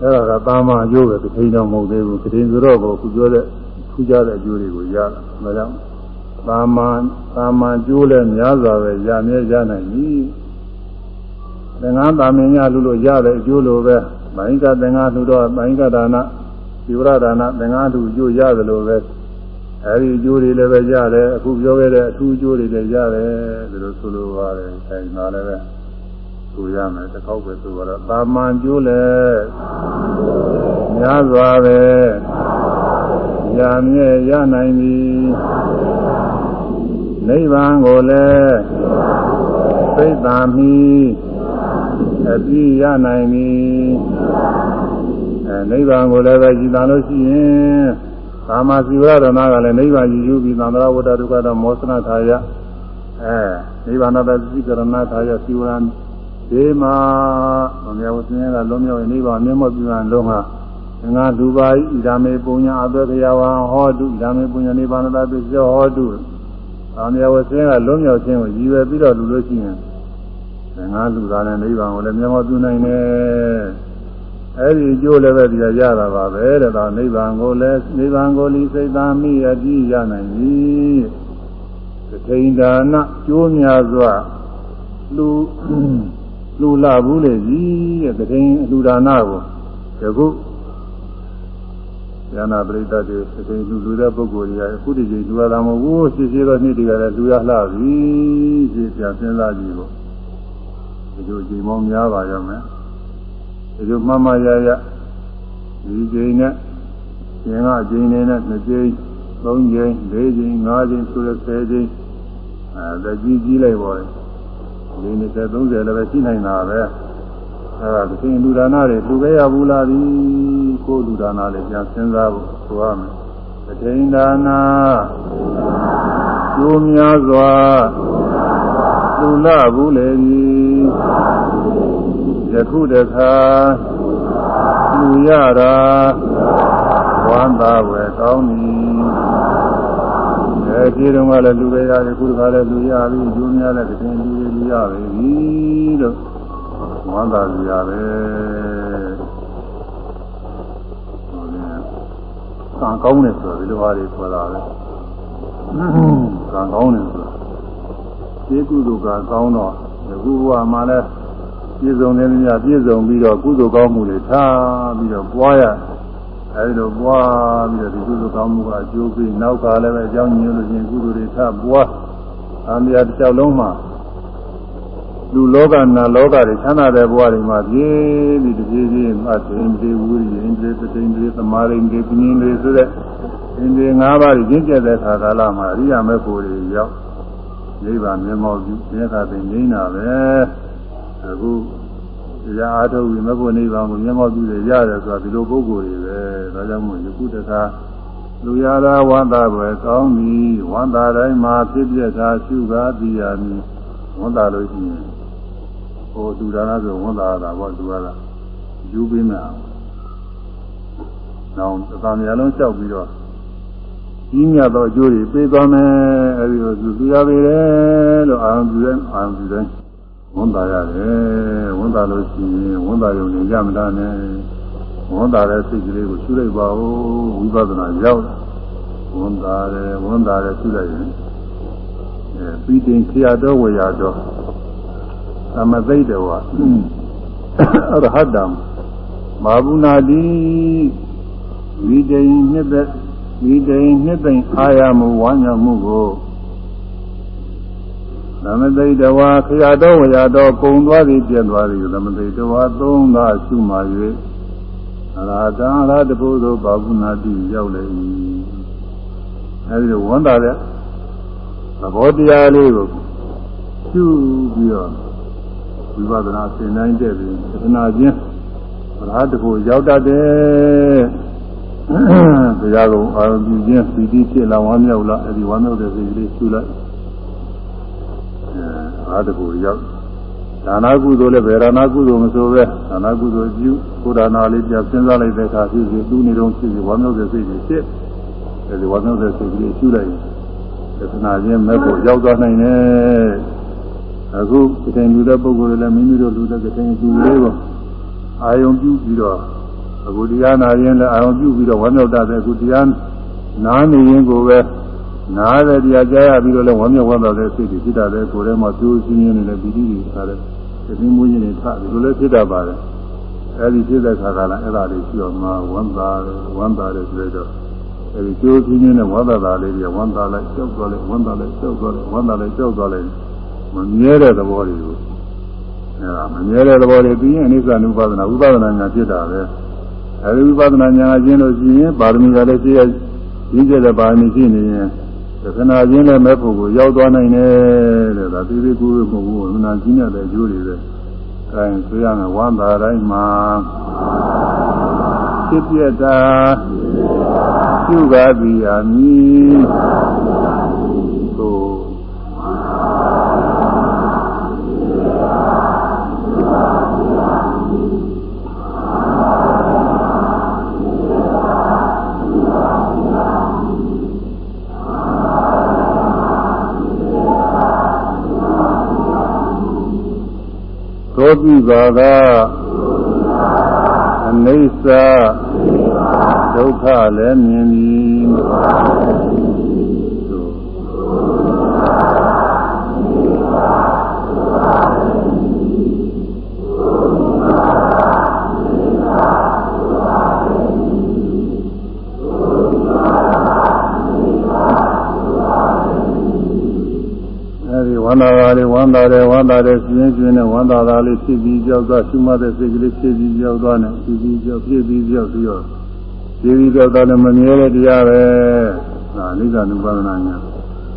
အဲ့ဒါကသာမအကျိုးပဲတစ်ထိန်တော့မဟုတ်သေးဘူးတစ်ထိန်ဆိုတော့ကိုခုပြောတဲ့ထူးခြားတဲ့အကျိုးတွေကိုရတာဒါကြောင့်သာမသာမကျိုးလည်းများစွာပဲရမြဲရနိုင်ပြီသင်္ကန်းသာမင်ညလူလို့ရတဲ့အကျိုးလိုပဲမိုင်းကသင်္ကန်းလူတော့မိုင်းကဒါနဒီဝရဒါနသင်္ကန်းလူအကျိုးရတယ်လို့ပဲ အဲဒီအကျိုးတွေလည်းပဲရတယ်အခုပြောခဲ့တဲ့အထူးအကျိုးတွေလည်းရတယ်ဒီလိုဆိုလိုပါတယ်အဲဒီမှာလည်းပဲဆိုရမယ်တစ်ခေါက်ပဲဆိုတော့သာမန်ကျိုးလည်းများစွာပဲရမြဲရနိုင်သည်နိဗ္ဗာန်ကိုလည်းသိတာမိအပြီးရနိုင်သည်အဲနိဗ္ဗာန်ကိုလည်းပဲကြည်သာလို့ရှိရင် ကာမစီဝရဒနာကလည်းနိဗ္ဗာန်ရည်ယူပြီးသံဃာဝတ္တဒုက္ခတော့မောစနထာယအဲနိဗ္ဗာန်တသိကရဏထာယစီဝရဒီမှာဘုရားဝဆင်းရဲကလုံးမြောက်ရင်နိဗ္ဗာန်မျက်မှောက်ပြုရန်လုံးဟာငါဒုပါဤဣဒာမေပုညအဘေခယဝံဟောတုဣဒာမေပုညနိဗ္ဗာန်တပိစ္ဆောဟောတုအာမြဝဆင်းကလုံးမြောက်ခြင်းကိုရည်ရွယ်ပြီးတော့လူလို့ရှိရင်ငါလူသားနဲ့နိဗ္ဗာန်ကိုလည်းမျက်မှောက်ပြုနိုင်တယ် အဲ့ဒီအကျိုးလည်းပဲဒီရတာပါပဲတဲ့ဒါနိဗ္ဗာန်ကိုလည်းနိဗ္ဗာန်ကိုလိစိတ်သားမိအကြည့်ရနိုင်ပြီသတိဒါနကျိုးများစွာလူလူလာဘူးလေကြီးတဲ့သတိလူဒါနကိုယခုဉာဏပရိသတ်တွေသတိလူလူတဲ့ပုဂ္ဂိုလ်တွေကအခုဒီချိန်လူရတာမဟုတ်ဘူးရှင်းရှင်းတော့နေ့တည်းကလည်းလူရလှပြီရှင်းပြန်စဉ်းစားကြည့်ဖို့ဒီလိုချိန်မောင်းများပါရမယ် ဒီလိုမှတ်မှရရဒီချိန်နဲ့ရှင်ကအချိန်နဲ့နှစ်ချိန်သုံးချိန်လေးချိန်ငါးချိန်ဆိုရဆယ်ချိန်အဲတကြီးကြီးလိုက်ပါလေဒီ20 30လည်းပဲရှိနိုင်တာပဲအဲဒါသင်လူဒါနတွေလူပဲရဘူးလားဒီကိုလူဒါနတွေပြန်စဉ်းစားဖို့ဆိုရမယ်သတိဒါနာကျိုးများစွာလူလာဘူးလေဒီ ယခုတခါလူရတာဝမ်းသာဝယ်ကောင်းသည်အဲဒီတုန်းကလည်းလူပဲရတယ်ခုတခါလည်းလူရပြီကျိုးများလည်းတခင်လူလူရပြီလို့ဝမ်းသာကြရပဲကံကောင်းတယ်ဆိုတော့ဒီလိုဟာတွေခေါ်တာပဲကံကောင်းတယ်ဆိုတော့ဒီကုသိုလ်ကကောင်းတော့ဒီကုဘဝမှာလည်း ပြည့်စုံတယ်များပြည့်စုံပြီးတော့ကုသိုလ်ကောင်းမှုတွေထားပြီးတော့ပွားရအဲဒီလိုပွားပြီးတော့ဒီကုသိုလ်ကောင်းမှုကအကျိုးပေးနောက်ကလည်းပဲအကြောင်းညွှန်လို့ချင်းကုသိုလ်တွေထားပွားအမြတ်တစ်ယောက်လုံးမှာလူလောကနာလောကတွေချမ်းသာတဲ့ဘဝတွေမှာပြည့်ပြီးတပြေးပြေးမှသိင်ပြေဝူရင်းပြေပသိင်ပြေသမာရိန်ပြေပြင်းပြေဆိုတဲ့အင်းဒီ၅ပါးကြီးကျင့်ကြတဲ့ခါကာလမှာအရိယာမေဖို့တွေရောက်နိဗ္ဗာန်မျက်မှောက်ပြုမြတ်သာပင်ငြိမ်းတာပဲ အခုတရားအားထုတ်ပြီးမဖို့နိဗ္ဗာန်ကိုမျက်မှောက်ပြုရရတယ်ဆိုတာဒီလိုပုဂ္ဂိုလ်တွေပဲဒါကြောင့်မို့ယခုတခါလူရသာဝန္တာပဲကောင်းပြီဝန္တာတိုင်းမှာဖြစ်ပြတာရှုကားသိရမည်ဝန္တာလို့ရှိရင်ဟိုသူဒါနဆိုဝန်တာတာပေါ့သူကလာယူပေးမယ်အောင်။နောက်အသာများလုံးလျှောက်ပြီးတော့ကြီးမြတ်သောအကျိုးတွေပေးသွားမယ်အဲဒီလိုသူသူရပေတယ်လို့အာရုံပြုတယ်အာရုံပြုတယ် ဝန်တာရတယ်ဝန်တာလို့ရှိရင်ဝန်တာရုံနဲ့ရမတာနဲ့ဝန်တာတဲ့စိတ်ကလေးကိုရှုလိုက်ပါဦးဝိပဿနာရောက်ဝန်တာတယ်ဝန်တာတယ်ရှုလိုက်ရင်အဲပြီးတင်ခရတော်ဝေရတော်သမသိတဝအရဟတံမာဘုနာတိဝိတေယနှစ်သက်ဝိတေယနှစ်သိမ့်အားရမှုဝမ်းမြောက်မှုကို သမသိတဝါခရတော်ဝရတော်ကုံသွားသည်ပြတ်သွားသည်သမသိတဝါသုံးသာရှုမှ၍အရာတံအရာတပုသောဘာဘုနာတိရောက်လေ၏အဲဒီဝန်တာတဲ့သဘောတရားလေးကိုရှုပြီးတော့ဝိပဿနာသင်တိုင်းတဲ့ပြီးသဒနာချင်းဘုရားတကူရောက်တတ်တယ်တရားကုံအာရုံပြုခြင်းပီတိဖြစ်လာဝမ်းမြောက်လာအဲဒီဝမ်းမြောက်တဲ့စိတ်ကလေးရှုလိုက် အဲအားတကူရောက်ဒါနာကုသိုလ်လည်းဗေဒနာကုသိုလ်မဆိုပဲဒါနာကုသိုလ်ပြုကိုဒါနာလေးပြစဉ်းစားလိုက်တဲ့အခါဖြစ်ဖြစ်သူ့နေတော့ဖြစ်ဖြစ်ဝမ်းမြောက်တဲ့စိတ်တွေဖြစ်အဲဒီဝမ်းမြောက်တဲ့စိတ်ကလေးရှုလိုက်သဒနာချင်းမဲ့ကိုရောက်သွားနိုင်တယ်အခုကတိန်လူတဲ့ပုဂ္ဂိုလ်တွေလည်းမိမိတို့လူတဲ့ကတိန်လူလေးကိုအာယုံပြုပြီးတော့အခုတရားနာရင်လည်းအာယုံပြုပြီးတော့ဝမ်းမြောက်တတ်တယ်အခုတရားနာနေရင်ကိုပဲ နားတဲ့တရားကြားရပြီးတော့လည်းဝမ်းမြောက်ဝမ်းသာတဲ့စိတ်တွေဖြစ်တတ်တယ်ကိုယ်ထဲမှာကျိုးစင်းရင်းနဲ့ပီတိတွေထားတယ်သတိမူးရင်တွေထားဒီလိုလည်းဖြစ်တတ်ပါတယ်အဲဒီဖြစ်တဲ့ခါကလည်းအဲ့ဒါလေးရှိအောင်မှာဝမ်းသာတယ်ဝမ်းသာတယ်ဆိုတော့အဲဒီကျိုးစင်းရင်းနဲ့ဝမ်းသာတာလေးတွေဝမ်းသာလိုက်ကြောက်သွားလိုက်ဝမ်းသာလိုက်ကြောက်သွားလိုက်ဝမ်းသာလိုက်ကြောက်သွားလိုက်မမြဲတဲ့သဘောတွေကိုအဲဒါမမြဲတဲ့သဘောတွေပြီးရင်အနိစ္စနုပါဒနာဥပါဒနာညာဖြစ်တာပဲအဲဒီဥပါဒနာညာကျင်းလို့ရှိရင်ပါရမီကလည်းရှိရရင်းကျက်တဲ့ပါရမီရှိနေရင် သက္ကနာချင်းလည်းမဲ့ဖို့ကိုရောက်သွားနိုင်တယ်တဲ့ဒါသေးသေးကိုယ်ကိုမဟုတ်ဘူးနာကြီးနေတဲ့အကျိုးတွေပဲအဲဆိုရမယ်ဝမ်းသာတိုင်းမှာဖြစ်ပြတာပြုကားသည်အမ ဘောတိပါကအနိစ္စဒုက္ခလည်းမြင်သည် ဝန္တာတာလေးဝန္တာတယ်ဝန္တာတယ်ပြင်းပြင်းနဲ့ဝန္တာတာလေးဖြစ်ပြီးကြောက်သွားရှုမှတ်တဲ့စိတ်ကလေးဖြစ်ပြီးကြောက်သွားနဲ့ဖြစ်ပြီးကြောက်ဖြစ်ပြီးကြောက်ပြီးတော့ဖြစ်ပြီးကြောက်သွားလည်းမမြဲတဲ့တရားပဲဒါအနိစ္စနုပါဒနာညာ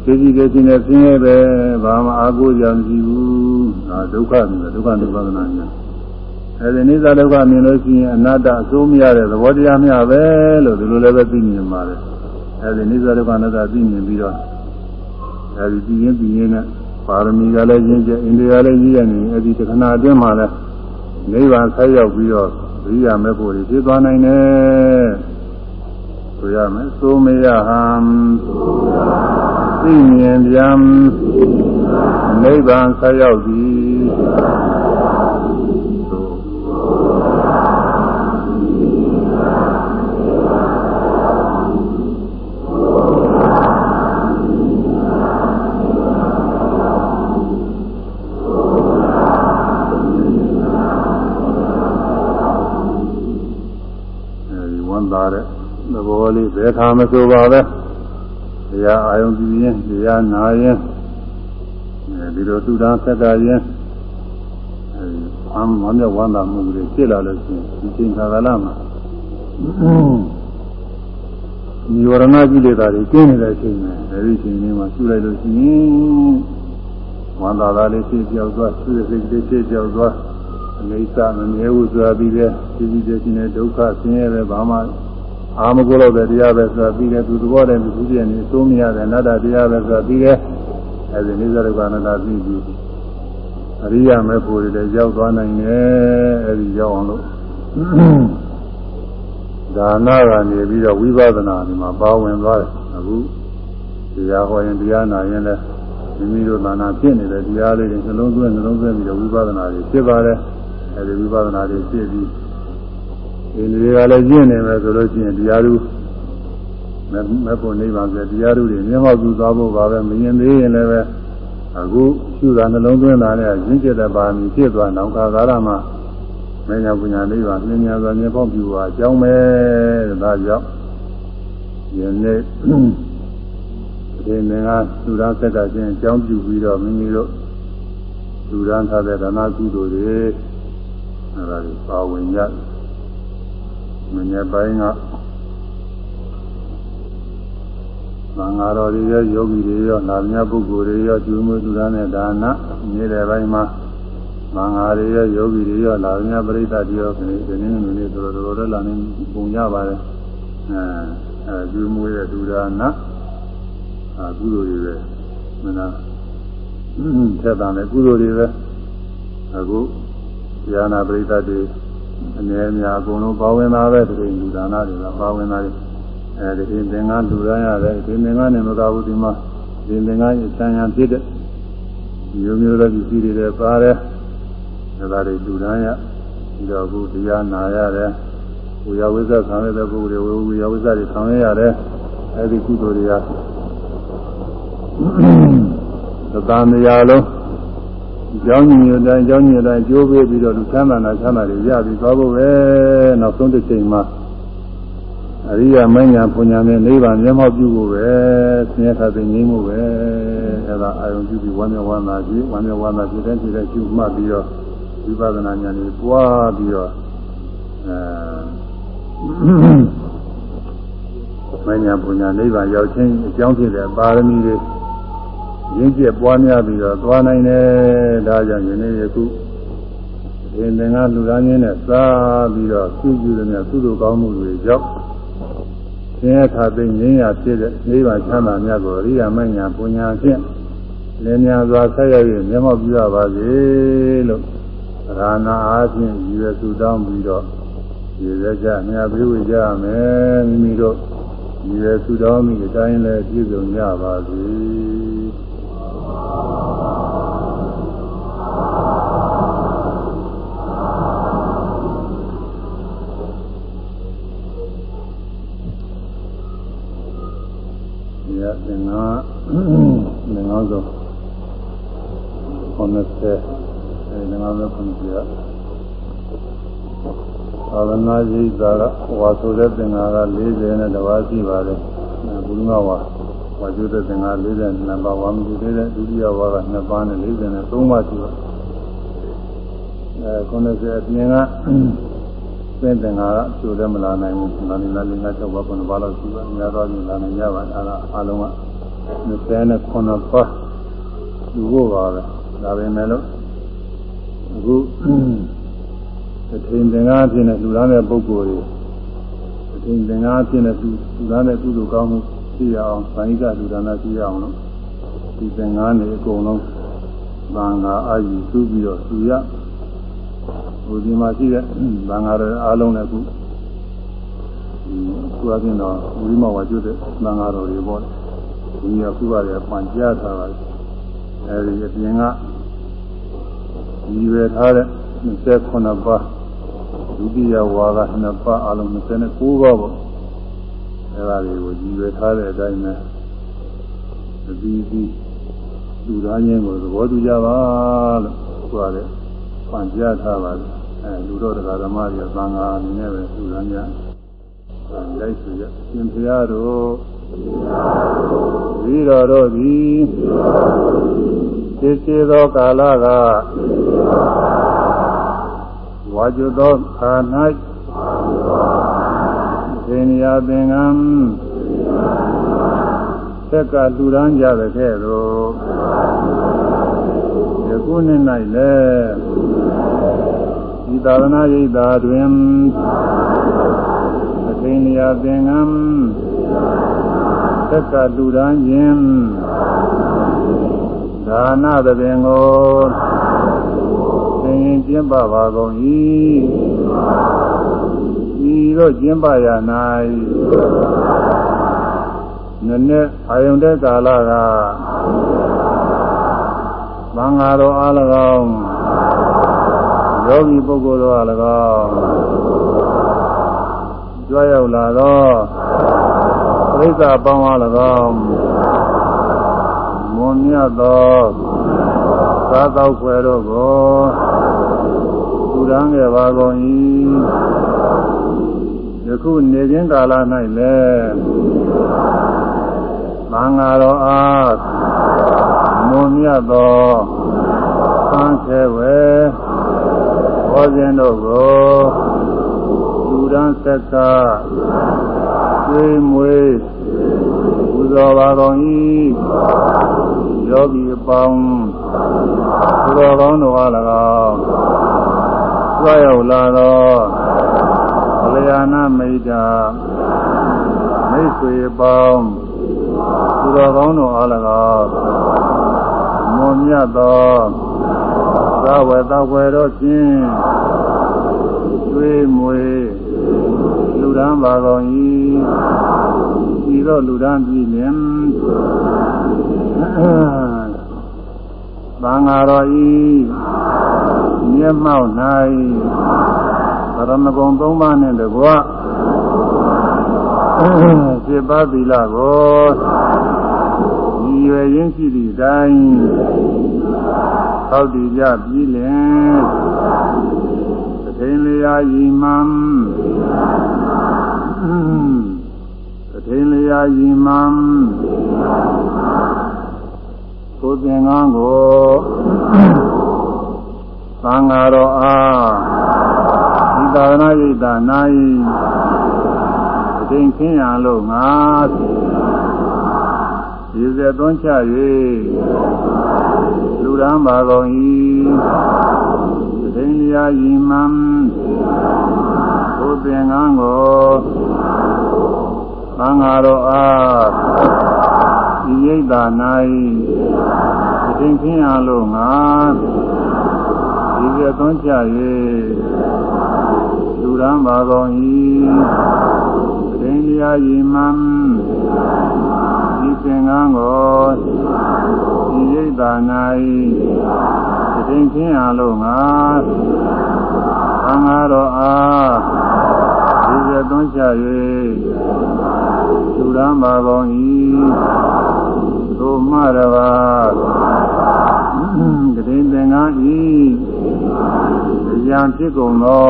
ဖြစ်ပြီးတဲ့ခြင်းနဲ့ဆင်းရဲပဲဘာမှအာကိုကြမရှိဘူးဒါဒုက္ခမျိုးဒုက္ခနုပါဒနာညာအဲဒီနိစ္စဒုက္ခမြင်လို့ရှိရင်အနတ္တအစိုးမရတဲ့သဘောတရားများပဲလို့ဒီလိုလည်းပဲသိမြင်ပါတယ်အဲဒီနိစ္စဒုက္ခအနတ္တသိမြင်ပြီးတော့အဲဒီပြင်းပြင်းနဲ့ ပါရမီကလည်းရင်းကျအိန္ဒိယလည်းကြီးရနေအဲ့ဒီတခဏအတွင်းမှာလည်းနိဗ္ဗာန်ဆက်ရောက်ပြီးတော့ဝိရမဲ့ဖို့ဖြစ်သွားနိုင်တယ်ဆိုရမယ်သိုးမရဟံသိမြင်ပြန်နိဗ္ဗာန်ဆက်ရောက်သည် လေးဘယ်ခါမဆိုပါပဲတရားအာယုံကြည့်ရင်တရားနာရင်ဒီလိုသုဒ္ဓဆက်ကရင်အမ်းမမြဝန္တာမှုတွေဖြစ်လာလို့ရှိရင်ဒီချိန်ခါကာလမှာနိဝရဏကိလေသာတွေကျင်းနေတဲ့အချိန်မှာအဲဒီချိန်လေးမှာရှုလိုက်လို့ရှိရင်ဝန္တာသာလေးဖြစ်ပြောက်သွားသူ့စိတ်လေးဖြစ်ပြောက်သွားအနေစာမမြဲဘူးဆိုတာပြီးတဲ့ဒီဒီတဲ့ရှင်တဲ့ဒုက္ခဆင်းရဲပဲဘာမှ အာမကိုလို့ပဲတရားပဲဆိုတာပြီးတယ်သူသဘောတည်းသူပြည့်နေသုံးမရတယ်နတ္တတရားပဲဆိုတာပြီးတယ်အဲဒီနိစ္စဒုက္ခအနတ္တပြီးပြီးအရိယာမေဖို့တွေလည်းရောက်သွားနိုင်တယ်အဲဒီရောက်အောင်လို့ဒါနကနေပြီးတော့ဝိပဿနာဒီမှာပါဝင်သွားတယ်အခုတရားဟောရင်တရားနာရင်လည်းမိမိတို့သာနာဖြစ်နေတဲ့တရားလေးတွေနှလုံးသွင်းနှလုံးသွင်းပြီးတော့ဝိပဿနာတွေဖြစ်ပါတယ်အဲဒီဝိပဿနာတွေဖြစ်ပြီး ဒီလူတွေကလည်းကျင့်နေမယ်ဆိုလို့ရှိရင်တရားသူမဖို့နိဗ္ဗာန်ဆိုတရားသူတွေမျက်မှောက်သူသွားဖို့ပါပဲမရင်သေးရင်လည်းပဲအခုရှုတာနှလုံးသွင်းတာနဲ့ရင့်ကျက်တဲ့ပါမီဖြစ်သွားနောက်ခါကာလမှာမညာပညာနိဗ္ဗာန်ပညာစွာမြတ်ပေါက်ပြုပါအကြောင်းပဲဒါကြောင့်ယနေ့ဒီနေ့ကသုဒ္ဓဆက်ကချင်းအကြောင်းပြုပြီးတော့မိမိတို့လူရန်ထားတဲ့ဒါနကုသိုလ်တွေအဲဒါတွေပါဝင်ကြတယ် မညပိုင်းကသံဃာတော်တွေရောယောဂီတွေရောနာမည်ပုဂ္ဂိုလ်တွေရောကျွေးမွေးသူရတဲ့ဒါနနေတဲ့ပိုင်းမှာသံဃာတွေရောယောဂီတွေရောနာမည်ပရိသတ်တွေရောခဏဒီနေ့နေ့နေ့တော်တော်တော်လာနေပုံရပါတယ်အဲအဲကျွေးမွေးတဲ့သူရနာအာကုသိုလ်တွေပဲမနာထက်တာနဲ့ကုသိုလ်တွေပဲအခုဉာဏပရိသတ်တွေ အနေအများအကုန်လုံးပါဝင်တာပဲဒီလူဒါနတွေကပါဝင်တာတွေအဲဒီသင်္ကန်းလူရမ်းရတယ်ဒီသင်္ကန်းနဲ့မသာဘူးဒီမှာဒီသင်္ကန်းရဲ့ဆံရံဖြစ်တဲ့မျိုးမျိုးသောပစ္စည်းတွေလည်းပါတယ်ဒါတွေလူရမ်းရပြီးတော့အခုတရားနာရတယ်ဝေယဝိဇ္ဇခံရတဲ့ပုဂ္ဂိုလ်တွေဝေယဝိဇ္ဇတွေခံရရတယ်အဲဒီကုသိုလ်တွေကသတ္တန်တရားလုံး ကြောင်းညင်တိုင်းကြောင်းညင်တိုင်းကြိုးပေးပြီးတော့လူချမ်းသာနာချမ်းသာတွေရပြီးသွားဖို့ပဲနောက်ဆုံးတစ်ချိန်မှာအရိယာမဉ္ဇဉ်ပုညာနဲ့နိဗ္ဗာန်မျက်မှောက်ပြုဖို့ပဲဆင်းရဲခါသိငြိမ်းမှုပဲအဲဒါအာယုံပြုပြီးဝမ်းမြောက်ဝမ်းသာကြီးဝမ်းမြောက်ဝမ်းသာဖြစ်တဲ့ဖြစ်တဲ့ကျူမှတ်ပြီးတော့ဝိပဿနာဉာဏ်ကြီးပွားပြီးတော့အဲမဉ္ဇဉ်ပုညာနိဗ္ဗာန်ရောက်ခြင်းအကြောင်းဖြစ်တဲ့ပါရမီတွေ ရင်းကျက်ပွားများပြီးတော့သွားနိုင်တယ်ဒါကြောင့်ယနေ့ယခုဒီသင်္ကလူသားချင်းနဲ့စားပြီးတော့ပြုပြုတဲ့ကုသိုလ်ကောင်းမှုတွေကြောင့်သင်္ခါသိငြိမ်းရဖြစ်တဲ့နိဗ္ဗာန်ချမ်းသာမြတ်ကိုအရိယာမဉ္ဇဉ်ပုညာဖြင့်လင်းများစွာဆက်ရည်မျက်မှောက်ပြုရပါစေလို့ရာနာအားဖြင့်ရည်ရွယ်ဆုတောင်းပြီးတော့ရည်ရွယ်ကြမြတ်ပြုကြမယ်မိမိတို့ရည်ရွယ်ဆုတောင်းမိအတိုင်းလည်းပြည့်စုံကြပါစေ နာရှိတာကဝါဆိုတဲ့သင်္ဃာက40နဲ့တပါးရှိပါတယ်။ဘုရားဝါ ဝါကျွတဲ့သင်္ဃာ42ပါးဝါမကြည့်တဲ့ဒုတိယဝါက2ပါးနဲ့43ပါးရှိပါတယ်အဲ90အပြင်ကသင်္သင်္ဃာကကျိုးလည်းမလာနိုင်ဘူးနာနေလာလင်းလာ6ပါး9ပါးလောက်ရှိပါအများသောကြီးလာနိုင်ကြပါအဲဒါအလုံးက29ပါးလူဖို့ပါပဲဒါပေမဲ့လို့အခုအထင်သင်္ကားဖြစ်နေလူသားတဲ့ပုဂ္ဂိုလ်တွေအထင်သင်္ကားဖြစ်နေလူလူသားတဲ့ကုသိုလ်ကောင်းမှု သိရအောင်ဗာဏိကလူဒါနသိရအောင်လို့ဒီသင်္ကားနေအကုန်လုံးသံဃာအာယူသူ့ပြီးတော့သူရဟိုဒီမှာရှိတဲ့သံဃာတွေအားလုံးလည်းအခုဒီသူအချင်းတော့ဝိမောဝါကျွတ်တဲ့သံဃာတော်တွေပေါ့ဒီကခုပါတယ်ပန်ကြားထားပါတယ်အဲဒီအပြင်ကဒီရွယ်ထားတဲ့29ပါးဒုတိယဝါက2ပါးအလုံး29ပါးပေါ့ အဲဒါတွေကိုဒီရွယ်ထားတဲ့အတိုင်းနဲ့အပြီးပြီးလူသားချင်းကိုသဘောတူကြပါလို့ဆိုရတယ်။ပန်ကြားထားပါတယ်။အဲလူတော်တရားဓမ္မတွေသံဃာအနေနဲ့ပဲလူသားများလိုက်ဆိုရရှင်ဘုရားတို့ပြီးတော်တို့သည်သိစေသောကာလကဝါကျွသောခါ၌ သင်ညာသင်္ကံသက်ကလူရန်ကြတဲ့ကဲ့သို့ယခုနှစ်၌လည်းဒီသာသနာ့ရိပ်သာတွင်အသင်ညာသင်္ကံသက်ကလူရန်ခြင်းဒါနသဘင်ကိုသင်ရင်ကျင့်ပပါကုန်၏ဤ သို့ကျင့်ပရ၌နည်းနည်းအာယုန်တဲ့ကာလကသံဃာတော်အား၎င်းယောဂီပုဂ္ဂိုလ်တော်အား၎င်းကြွရောက်လာသောပြိဿပေါင်းအား၎င်းမွန်မြတ်သောသာသောခွဲတို့ကိုပူရန်ခဲ့ပါကုန်၏ ယခုနေခြင်းကာလ၌လည်းသံဃာတော်အားမွန်မြတ်သောသံဆဲဝဲဟောခြင်းတို့ကိုပူရန်ဆက်ကကျွေးမွေးပူဇော်ပါကုန်၏ယောဂီအပေါင်းသူတော်ကောင်းတို့အား၎င်းကြွရောက်လာသောအ လျာဏမိတ်တာမိတ်ဆွေအပေါင်းသူတော်ကောင်းတို့အား၎င်းမွန်မြတ်သောသာဝေသဝေတို့ဖြင့်ကျွေးမွေလူရန်ပါကုန်၏ဤသို့လူရန်ပြည်လင်သံဃာတော်ဤမျက်မှောက်၌သ ရဏဂုံ၃ပါးနှင့်တကွစေပါသီလကိုဤရွယ်ရင်းရှိသည့်တိုင်းသောက်တည်ကြပြီးလင်သတိလျာယီမံသတိလျာယီမံကိုသင်္ကန်းကိုသံဃာတော်အားဒီ သာသနာ့ဣဒ္ဓနာယီအတိန်ခင်းရလို့ငါဒီစေသွန်းချ၍လူရန်ပါကုန်၏အတိန်လျာယီမံကိုသင်္ကန်းကိုသံဃာတော်အားဒီရိတ်သာ၌အတင်ခင်းအားလို့ငါ ဒီကသွန်းကြ၍လူရန်ပါကုန်၏အတင်လျာယီမံဒီသင်္ကန်းကိုဒီရိတ်သာ၌အတင်ခင်းအားလို့ငါသံဃာတော်အားဒီရသွန်းချ၍သူရမ်းပါကုန်၏သို့မှတပါတရင်သင်္ကန်းဤ ဉာဏ်ဖြစ်ကုန်သော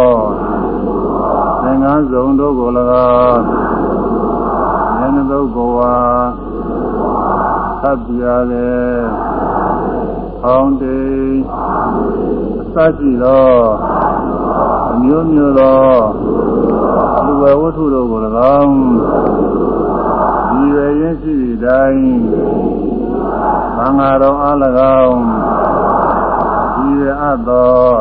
သင်္ကန်းစုံတို့ကို၎င်းဉာဏ်သုတ်ဘဝသတ်ပြရလေဟောင်းတေအစရှိသောအမျိုးမျိုးသောလူဝဲဝတ္ထုတို့ကို၎င်းဒီရရင်ရှိသည့်တိုင်းသံဃာတော်အား၎င်း ဒီရအပ်သော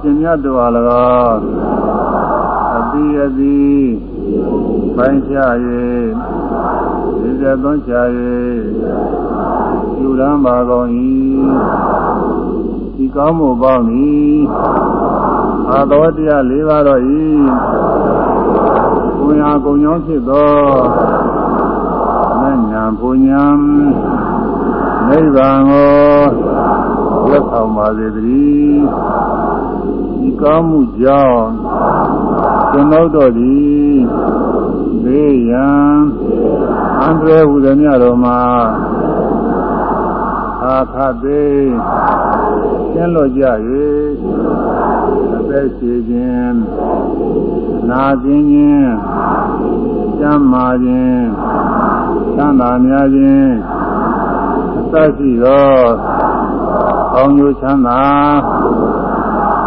ရှင်မြတ်တို့အား၎င်းအတိအတိပိုင်းခြား၍ဒီဇသွန်းချ၍ယူရန်ပါကုန်၏ဒီကောင်းမှုပေါင်းသည်အာသောတရား၄ပါးတော့ဤကိုညာကုံကြောင်းဖြစ်သောမဉ္ဇဉ်ပူညာနိဗ္ဗာန်ကို လက်ဆောင်ပါစေတည်းဒီကောင်းမှုကြောင့်ကျွန်ုပ်တို့သည်ဘေးရန်အန္တရာယ်ဟူသည်များတော်မှာအခါသေးကျင်းလို့ကြ၍အသက်ရှိခြင်းနာခြင်းခြင်းကျမ်းမာခြင်းသံသာများခြင်းအစရှိသော ကောင်းကျိုးချမ်းသာ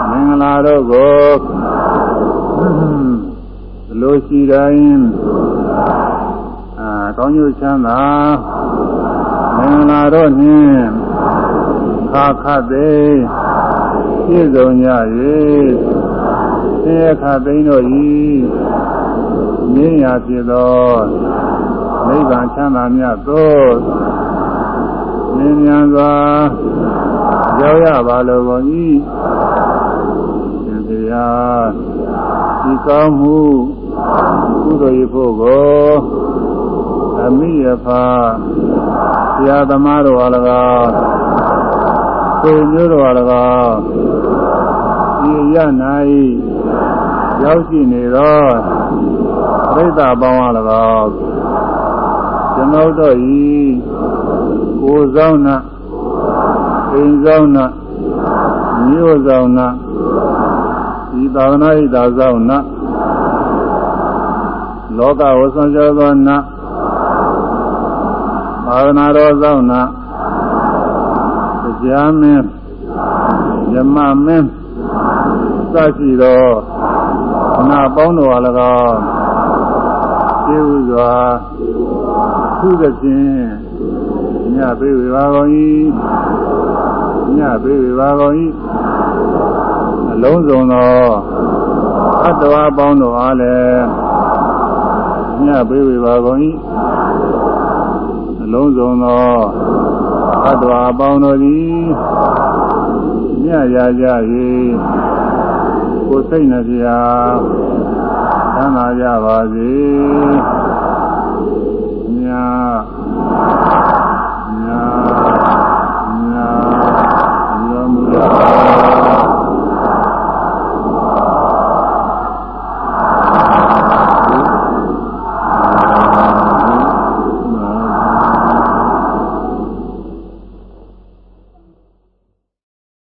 မင်္ဂလာတို့ကိုလိုရှိတိုင်းအာကောင်းကျိုးချမ်းသာမင်္ဂလာတို့နှင့်ခါခတ်သေးပြည့်စုံကြ၍ဆင်းရဲခတ်သိမ်းတို့ဤမြင့်ရာဖြစ်သောနိဗ္ဗာန်ချမ်းသာမြတ်သို့မြင်မြန်စွာ ရောက်ရပါလိုကုန်၏သင်တရားဒီကောင်းမှုကုသိုလ်ရဖို့ကိုအမိယဖာဆရာသမားတို့အား၎င်းကိုမျိုးတို့အား၎င်းဒီရ၌ရောက်ရှိနေသောပြိဿပေါင်းအား၎င်းကျွန်ုပ်တို့ဤကိုယ်ဆောင်နာ အိမ်ဆောင်နာမြို့ဆောင်နာဒီသာသနာ့ဣဒါဆောင်နာလောကဝဆံကျော်သောနာသာသနာတော်ဆောင်နာတရားမင်းယမမင်းစရှိသောနာပေါင်းတော်အား၎င်းကျေဥစွာသူသဖြင့် ညပေးဝေပါကုန်၏ညပေးဝေပါကုန်၏အလုံးစုံသောအတ္တဝါပေါင်းတို့အားလည်းညပေးဝေပါကုန်၏အလုံးစုံသောအတ္တဝါပေါင်းတို့သည်ညရာကြ၍ကိုယ်စိတ်နှပြသမ်းသာကြပါစေည